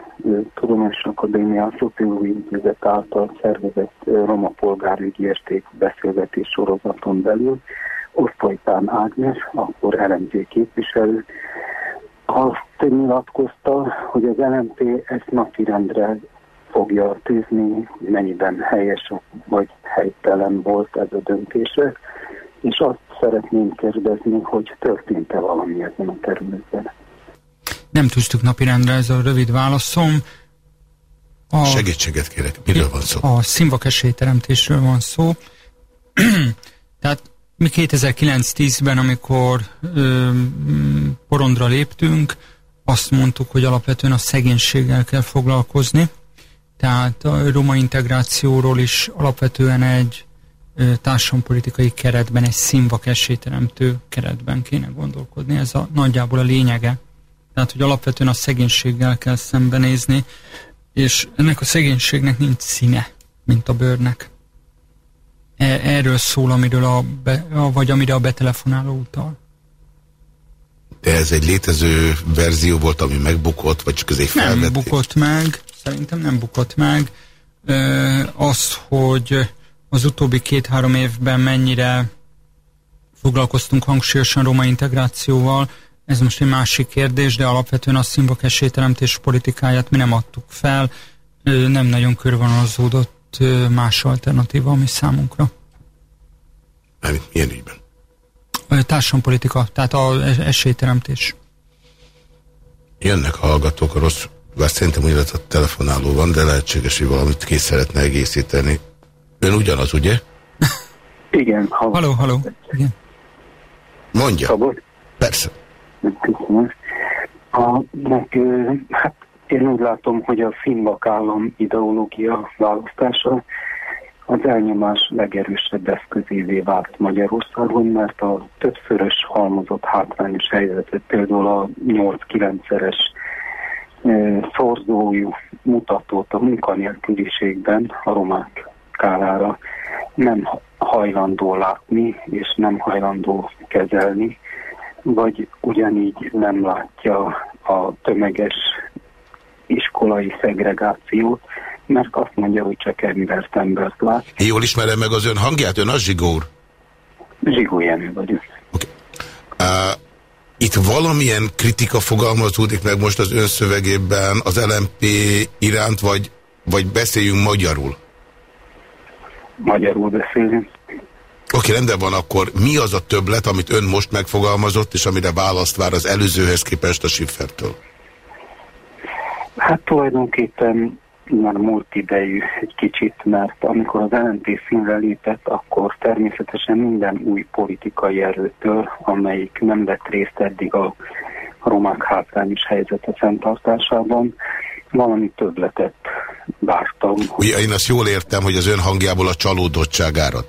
Tudományos Akadémia Szociológiai Intézet által szervezett Roma polgárügyi érték beszélgetés sorozaton belül Osztolytán Ágnes, akkor LMP képviselő, azt nyilatkozta, hogy az LMP ezt napirendre fogja tűzni, mennyiben helyes vagy helytelen volt ez a döntése, és azt szeretném kérdezni, hogy történt-e valami ezen a területen. Nem tűztük napirendre, ez a rövid válaszom. A, Segítséget kérek, miről van szó? A színvak esélyteremtésről van szó. Tehát mi 2009-10-ben, amikor ö, porondra léptünk, azt mondtuk, hogy alapvetően a szegénységgel kell foglalkozni. Tehát a roma integrációról is alapvetően egy társadalompolitikai keretben, egy színvak esélyteremtő keretben kéne gondolkodni. Ez a, nagyjából a lényege tehát, hogy alapvetően a szegénységgel kell szembenézni, és ennek a szegénységnek nincs színe, mint a bőrnek. E erről szól, amiről a, be, vagy amire a betelefonáló utal. De ez egy létező verzió volt, ami megbukott, vagy csak ez egy felvetés? Nem bukott meg, szerintem nem bukott meg. E, az, hogy az utóbbi két-három évben mennyire foglalkoztunk hangsúlyosan roma integrációval, ez most egy másik kérdés, de alapvetően a színvak esélyteremtés politikáját mi nem adtuk fel, nem nagyon körvonalazódott más alternatíva, ami számunkra. Mármint milyen ügyben? Társadalompolitika, tehát a esélyteremtés. Jönnek a hallgatók, a rossz, bár szerintem ugyanaz a telefonáló van, de lehetséges, hogy valamit ki szeretne egészíteni. Ön ugyanaz, ugye? Igen. Halló, halló. Igen. Mondja. Szabad? Persze. Köszönöm. A, meg, hát én úgy látom, hogy a finnvak állam ideológia választása az elnyomás legerősebb eszközévé vált Magyarországon, mert a többszörös halmozott hátrányos helyzetet, például a 8-9-szeres e, szorzójú mutatót a munkanélküliségben a romák kárára nem hajlandó látni, és nem hajlandó kezelni, vagy ugyanígy nem látja a tömeges iskolai szegregációt, mert azt mondja, hogy csak embert embert lát. Jól ismerem meg az ön hangját? Ön az Zsigó úr? Zsigó Jenő vagyok. Okay. Uh, itt valamilyen kritika fogalmazódik meg most az ön szövegében az LMP iránt, vagy, vagy beszéljünk magyarul? magyarul beszélünk. Oké, rendben van, akkor mi az a többlet, amit ön most megfogalmazott, és amire választ vár az előzőhez képest a Schiffertől? Hát tulajdonképpen már múlt idejű egy kicsit, mert amikor az LNP színre lépett, akkor természetesen minden új politikai erőtől, amelyik nem vett részt eddig a romák hátrányos helyzete fenntartásában, valami többletet vártam. Ugye én azt jól értem, hogy az ön hangjából a csalódottság árad?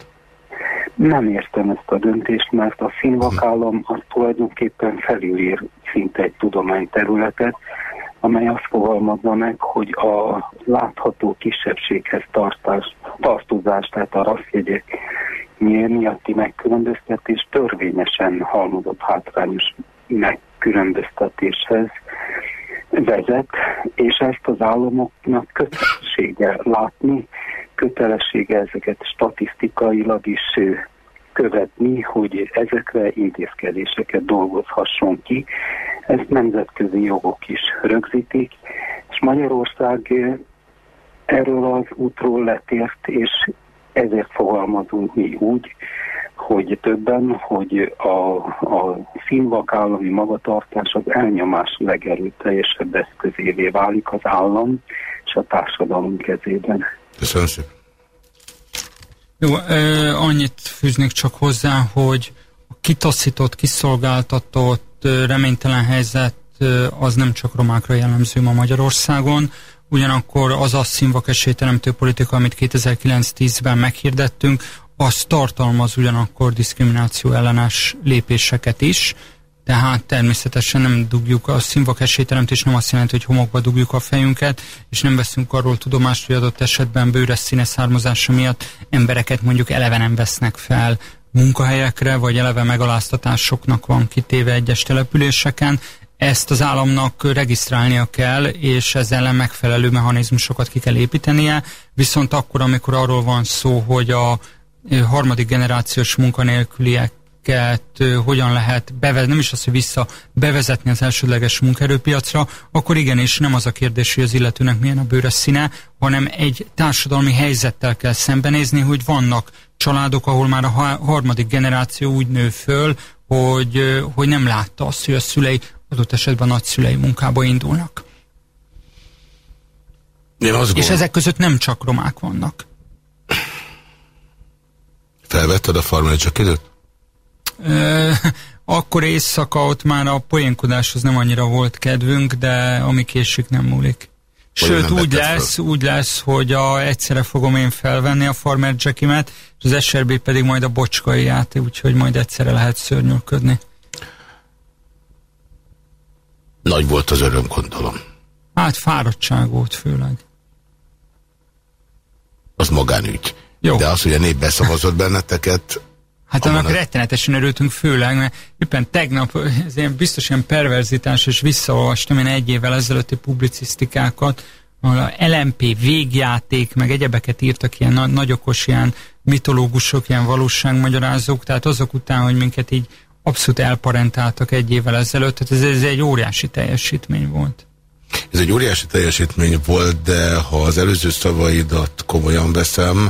Nem értem ezt a döntést, mert a színvakállam az tulajdonképpen felülír szinte egy tudományterületet, amely azt fogalmazza meg, hogy a látható kisebbséghez tartás, tartozás, tehát a rasszjegyek miatti megkülönböztetés törvényesen halmozott hátrányos megkülönböztetéshez vezet, és ezt az államoknak kötelessége látni, kötelessége ezeket statisztikailag is követni, hogy ezekre intézkedéseket dolgozhasson ki. Ezt nemzetközi jogok is rögzítik, és Magyarország erről az útról letért, és ezért fogalmazunk mi úgy, hogy többen, hogy a, a színvak állami magatartás az elnyomás legerőteljesebb eszközévé válik az állam és a társadalom kezében. Köszönöm szépen. Jó, annyit fűznék csak hozzá, hogy a kitaszított, kiszolgáltatott, reménytelen helyzet az nem csak romákra jellemző ma Magyarországon, ugyanakkor az a színvak esélyteremtő politika, amit 2009-10-ben meghirdettünk, az tartalmaz ugyanakkor diszkrimináció ellenes lépéseket is, tehát természetesen nem dugjuk a színvak esélyteremtés, nem azt jelenti, hogy homokba dugjuk a fejünket, és nem veszünk arról tudomást, hogy adott esetben bőres színe származása miatt embereket mondjuk eleve nem vesznek fel munkahelyekre, vagy eleve megaláztatásoknak van kitéve egyes településeken. Ezt az államnak regisztrálnia kell, és ezzel ellen megfelelő mechanizmusokat ki kell építenie, viszont akkor, amikor arról van szó, hogy a harmadik generációs munkanélküliek hogyan lehet bevezetni, nem is az, hogy vissza bevezetni az elsődleges munkaerőpiacra, akkor igenis nem az a kérdés, hogy az illetőnek milyen a bőre színe, hanem egy társadalmi helyzettel kell szembenézni, hogy vannak családok, ahol már a harmadik generáció úgy nő föl, hogy, hogy nem látta azt, hogy a szülei adott esetben nagyszülei munkába indulnak. Én azt És ezek között nem csak romák vannak. Felvetted a farmer időt? Akkor éjszaka ott már a poénkodáshoz nem annyira volt kedvünk, de ami késik nem múlik. Sőt, úgy lesz, úgy lesz, hogy a, egyszerre fogom én felvenni a Farmer Jackimet, és az SRB pedig majd a bocskai játék, úgyhogy majd egyszerre lehet szörnyűködni. Nagy volt az öröm, gondolom. Hát fáradtság volt főleg. Az magánügy. Jó. De az, hogy a nép beszavazott benneteket, Hát annak rettenetesen örültünk, főleg, mert éppen tegnap ez ilyen biztos ilyen perverzitás, és visszaolvastam én egy évvel ezelőtti publicisztikákat, ahol a LMP végjáték, meg egyebeket írtak ilyen na nagyokos ilyen mitológusok, ilyen valóságmagyarázók, tehát azok után, hogy minket így abszolút elparentáltak egy évvel ezelőtt, tehát ez, ez egy óriási teljesítmény volt. Ez egy óriási teljesítmény volt, de ha az előző szavaidat komolyan veszem,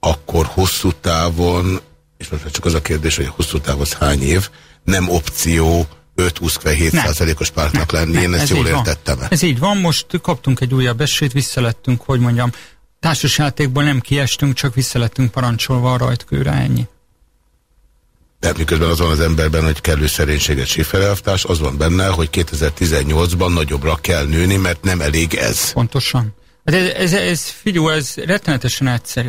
akkor hosszú távon és most csak az a kérdés, hogy hosszú táv az hány év, nem opció 5-27 os pártnak lenni, én ezt ez jól értettem -e? Ez így van, most kaptunk egy újabb esélyt, visszalettünk, hogy mondjam, társasjátékból nem kiestünk, csak visszalettünk parancsolva a rajtkőre, ennyi. Tehát miközben az van az emberben, hogy kellő szerénységet siferelvtás, az van benne, hogy 2018-ban nagyobbra kell nőni, mert nem elég ez. Pontosan. Hát ez, ez, ez figyelj, ez rettenetesen egyszerű.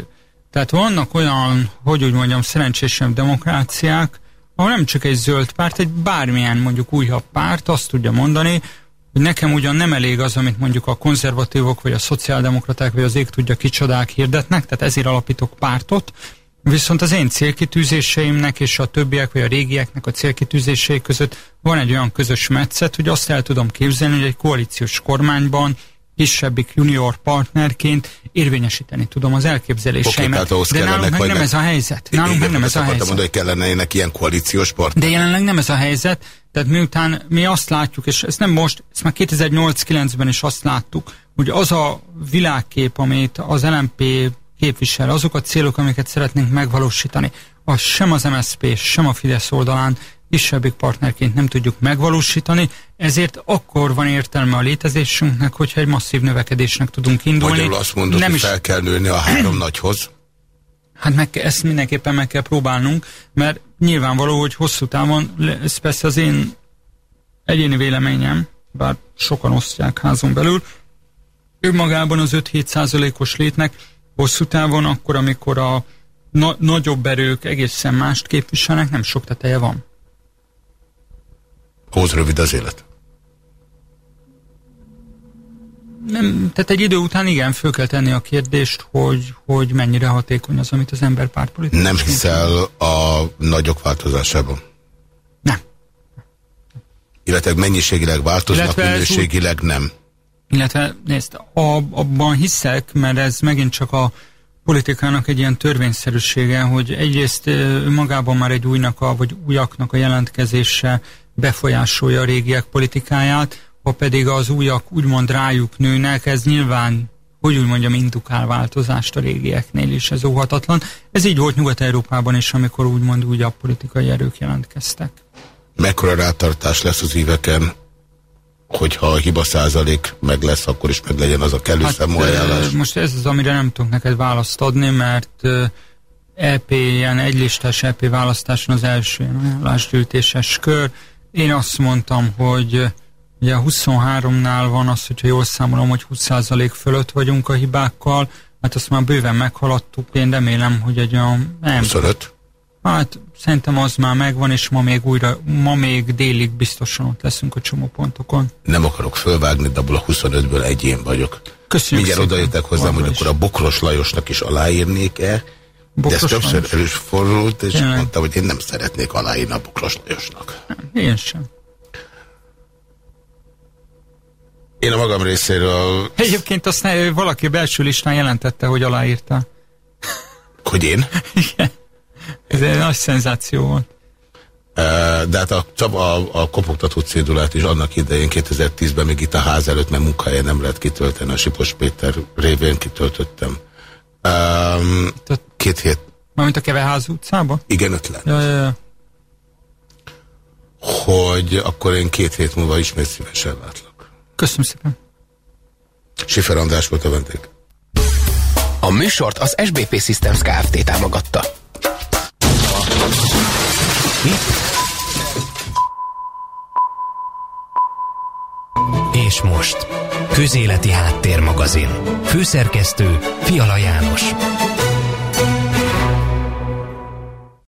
Tehát vannak olyan, hogy úgy mondjam, szerencsésebb demokráciák, ahol nem csak egy zöld párt, egy bármilyen mondjuk újabb párt azt tudja mondani, hogy nekem ugyan nem elég az, amit mondjuk a konzervatívok, vagy a szociáldemokraták, vagy az ég tudja kicsodák hirdetnek, tehát ezért alapítok pártot, viszont az én célkitűzéseimnek és a többiek, vagy a régieknek a célkitűzései között van egy olyan közös metszet, hogy azt el tudom képzelni, hogy egy koalíciós kormányban kisebbik junior partnerként érvényesíteni tudom az elképzeléseimet. Okay, de nálunk meg nem ez a helyzet. Nálunk meg nem ez a helyzet. mondani, hogy kellene ilyen koalíciós partner. De jelenleg nem ez a helyzet. Tehát miután mi azt látjuk, és ezt nem most, ezt már 2008-9-ben is azt láttuk, hogy az a világkép, amit az LMP képvisel, azok a célok, amiket szeretnénk megvalósítani, az sem az MSZP, sem a Fidesz oldalán kisebbik partnerként nem tudjuk megvalósítani, ezért akkor van értelme a létezésünknek, hogyha egy masszív növekedésnek tudunk indulni. Magyarul azt mondod, nem hogy is... fel kell nőni a három nagyhoz? Hát meg, ezt mindenképpen meg kell próbálnunk, mert nyilvánvaló, hogy hosszú távon, ez persze az én egyéni véleményem, bár sokan osztják házon belül, önmagában az 5-7 százalékos létnek hosszú távon, akkor, amikor a na nagyobb erők egészen mást képviselnek, nem sok teteje van. Hoz rövid az élet. Nem, tehát egy idő után igen, föl kell tenni a kérdést, hogy, hogy mennyire hatékony az, amit az ember pártpolitikus. Nem hiszel a nagyok változásában? Nem. Illetve mennyiségileg változnak, Illetve minőségileg nem. Illetve nézd, a, abban hiszek, mert ez megint csak a politikának egy ilyen törvényszerűsége, hogy egyrészt magában már egy újnak a, vagy újaknak a jelentkezése befolyásolja a régiek politikáját, ha pedig az újak úgymond rájuk nőnek, ez nyilván, hogy úgy mondjam, indukál változást a régieknél is, ez óhatatlan. Ez így volt Nyugat-Európában is, amikor úgymond újabb politikai erők jelentkeztek. Mekkora rátartás lesz az éveken, hogyha a hiba százalék meg lesz, akkor is meg legyen az a kellő hát, számú ajánlás? Most ez az, amire nem tudok neked választ adni, mert EP, ilyen egylistás EP választáson az első ajánlásgyűjtéses kör. Én azt mondtam, hogy ugye a 23-nál van az, hogyha jól számolom, hogy 20% fölött vagyunk a hibákkal, hát azt már bőven meghaladtuk, én remélem, hogy egy olyan... Nem, 25? Hát szerintem az már megvan, és ma még újra, ma még délig biztosan ott leszünk a csomópontokon. Nem akarok fölvágni, de abból a 25-ből egy én vagyok. Köszönjük Mindjárt odajöttek hozzám, hogy akkor a Bokros Lajosnak is aláírnék-e, de ez többször is fordult, és Tényleg. mondta, hogy én nem szeretnék aláírni a Bokros Lajosnak. Én sem. Én a magam részéről... Egyébként azt valaki belső listán jelentette, hogy aláírta. Hogy én? Igen. Ez egy nagy szenzáció volt. De hát a, a, a kopogtató cédulát is annak idején 2010-ben még itt a ház előtt, mert munkahelyen nem lehet kitölteni, a Sipos Péter révén kitöltöttem. Um, két hét. Mármint a Keveház utcában? Igen, ötlen. Ja, ja, ja. Hogy akkor én két hét múlva ismét szívesen látlak. Köszönöm szépen. Sifer András volt a vendég. A műsort az SBP Systems Kft. támogatta. És most, Közéleti Háttérmagazin. Főszerkesztő Fiala János.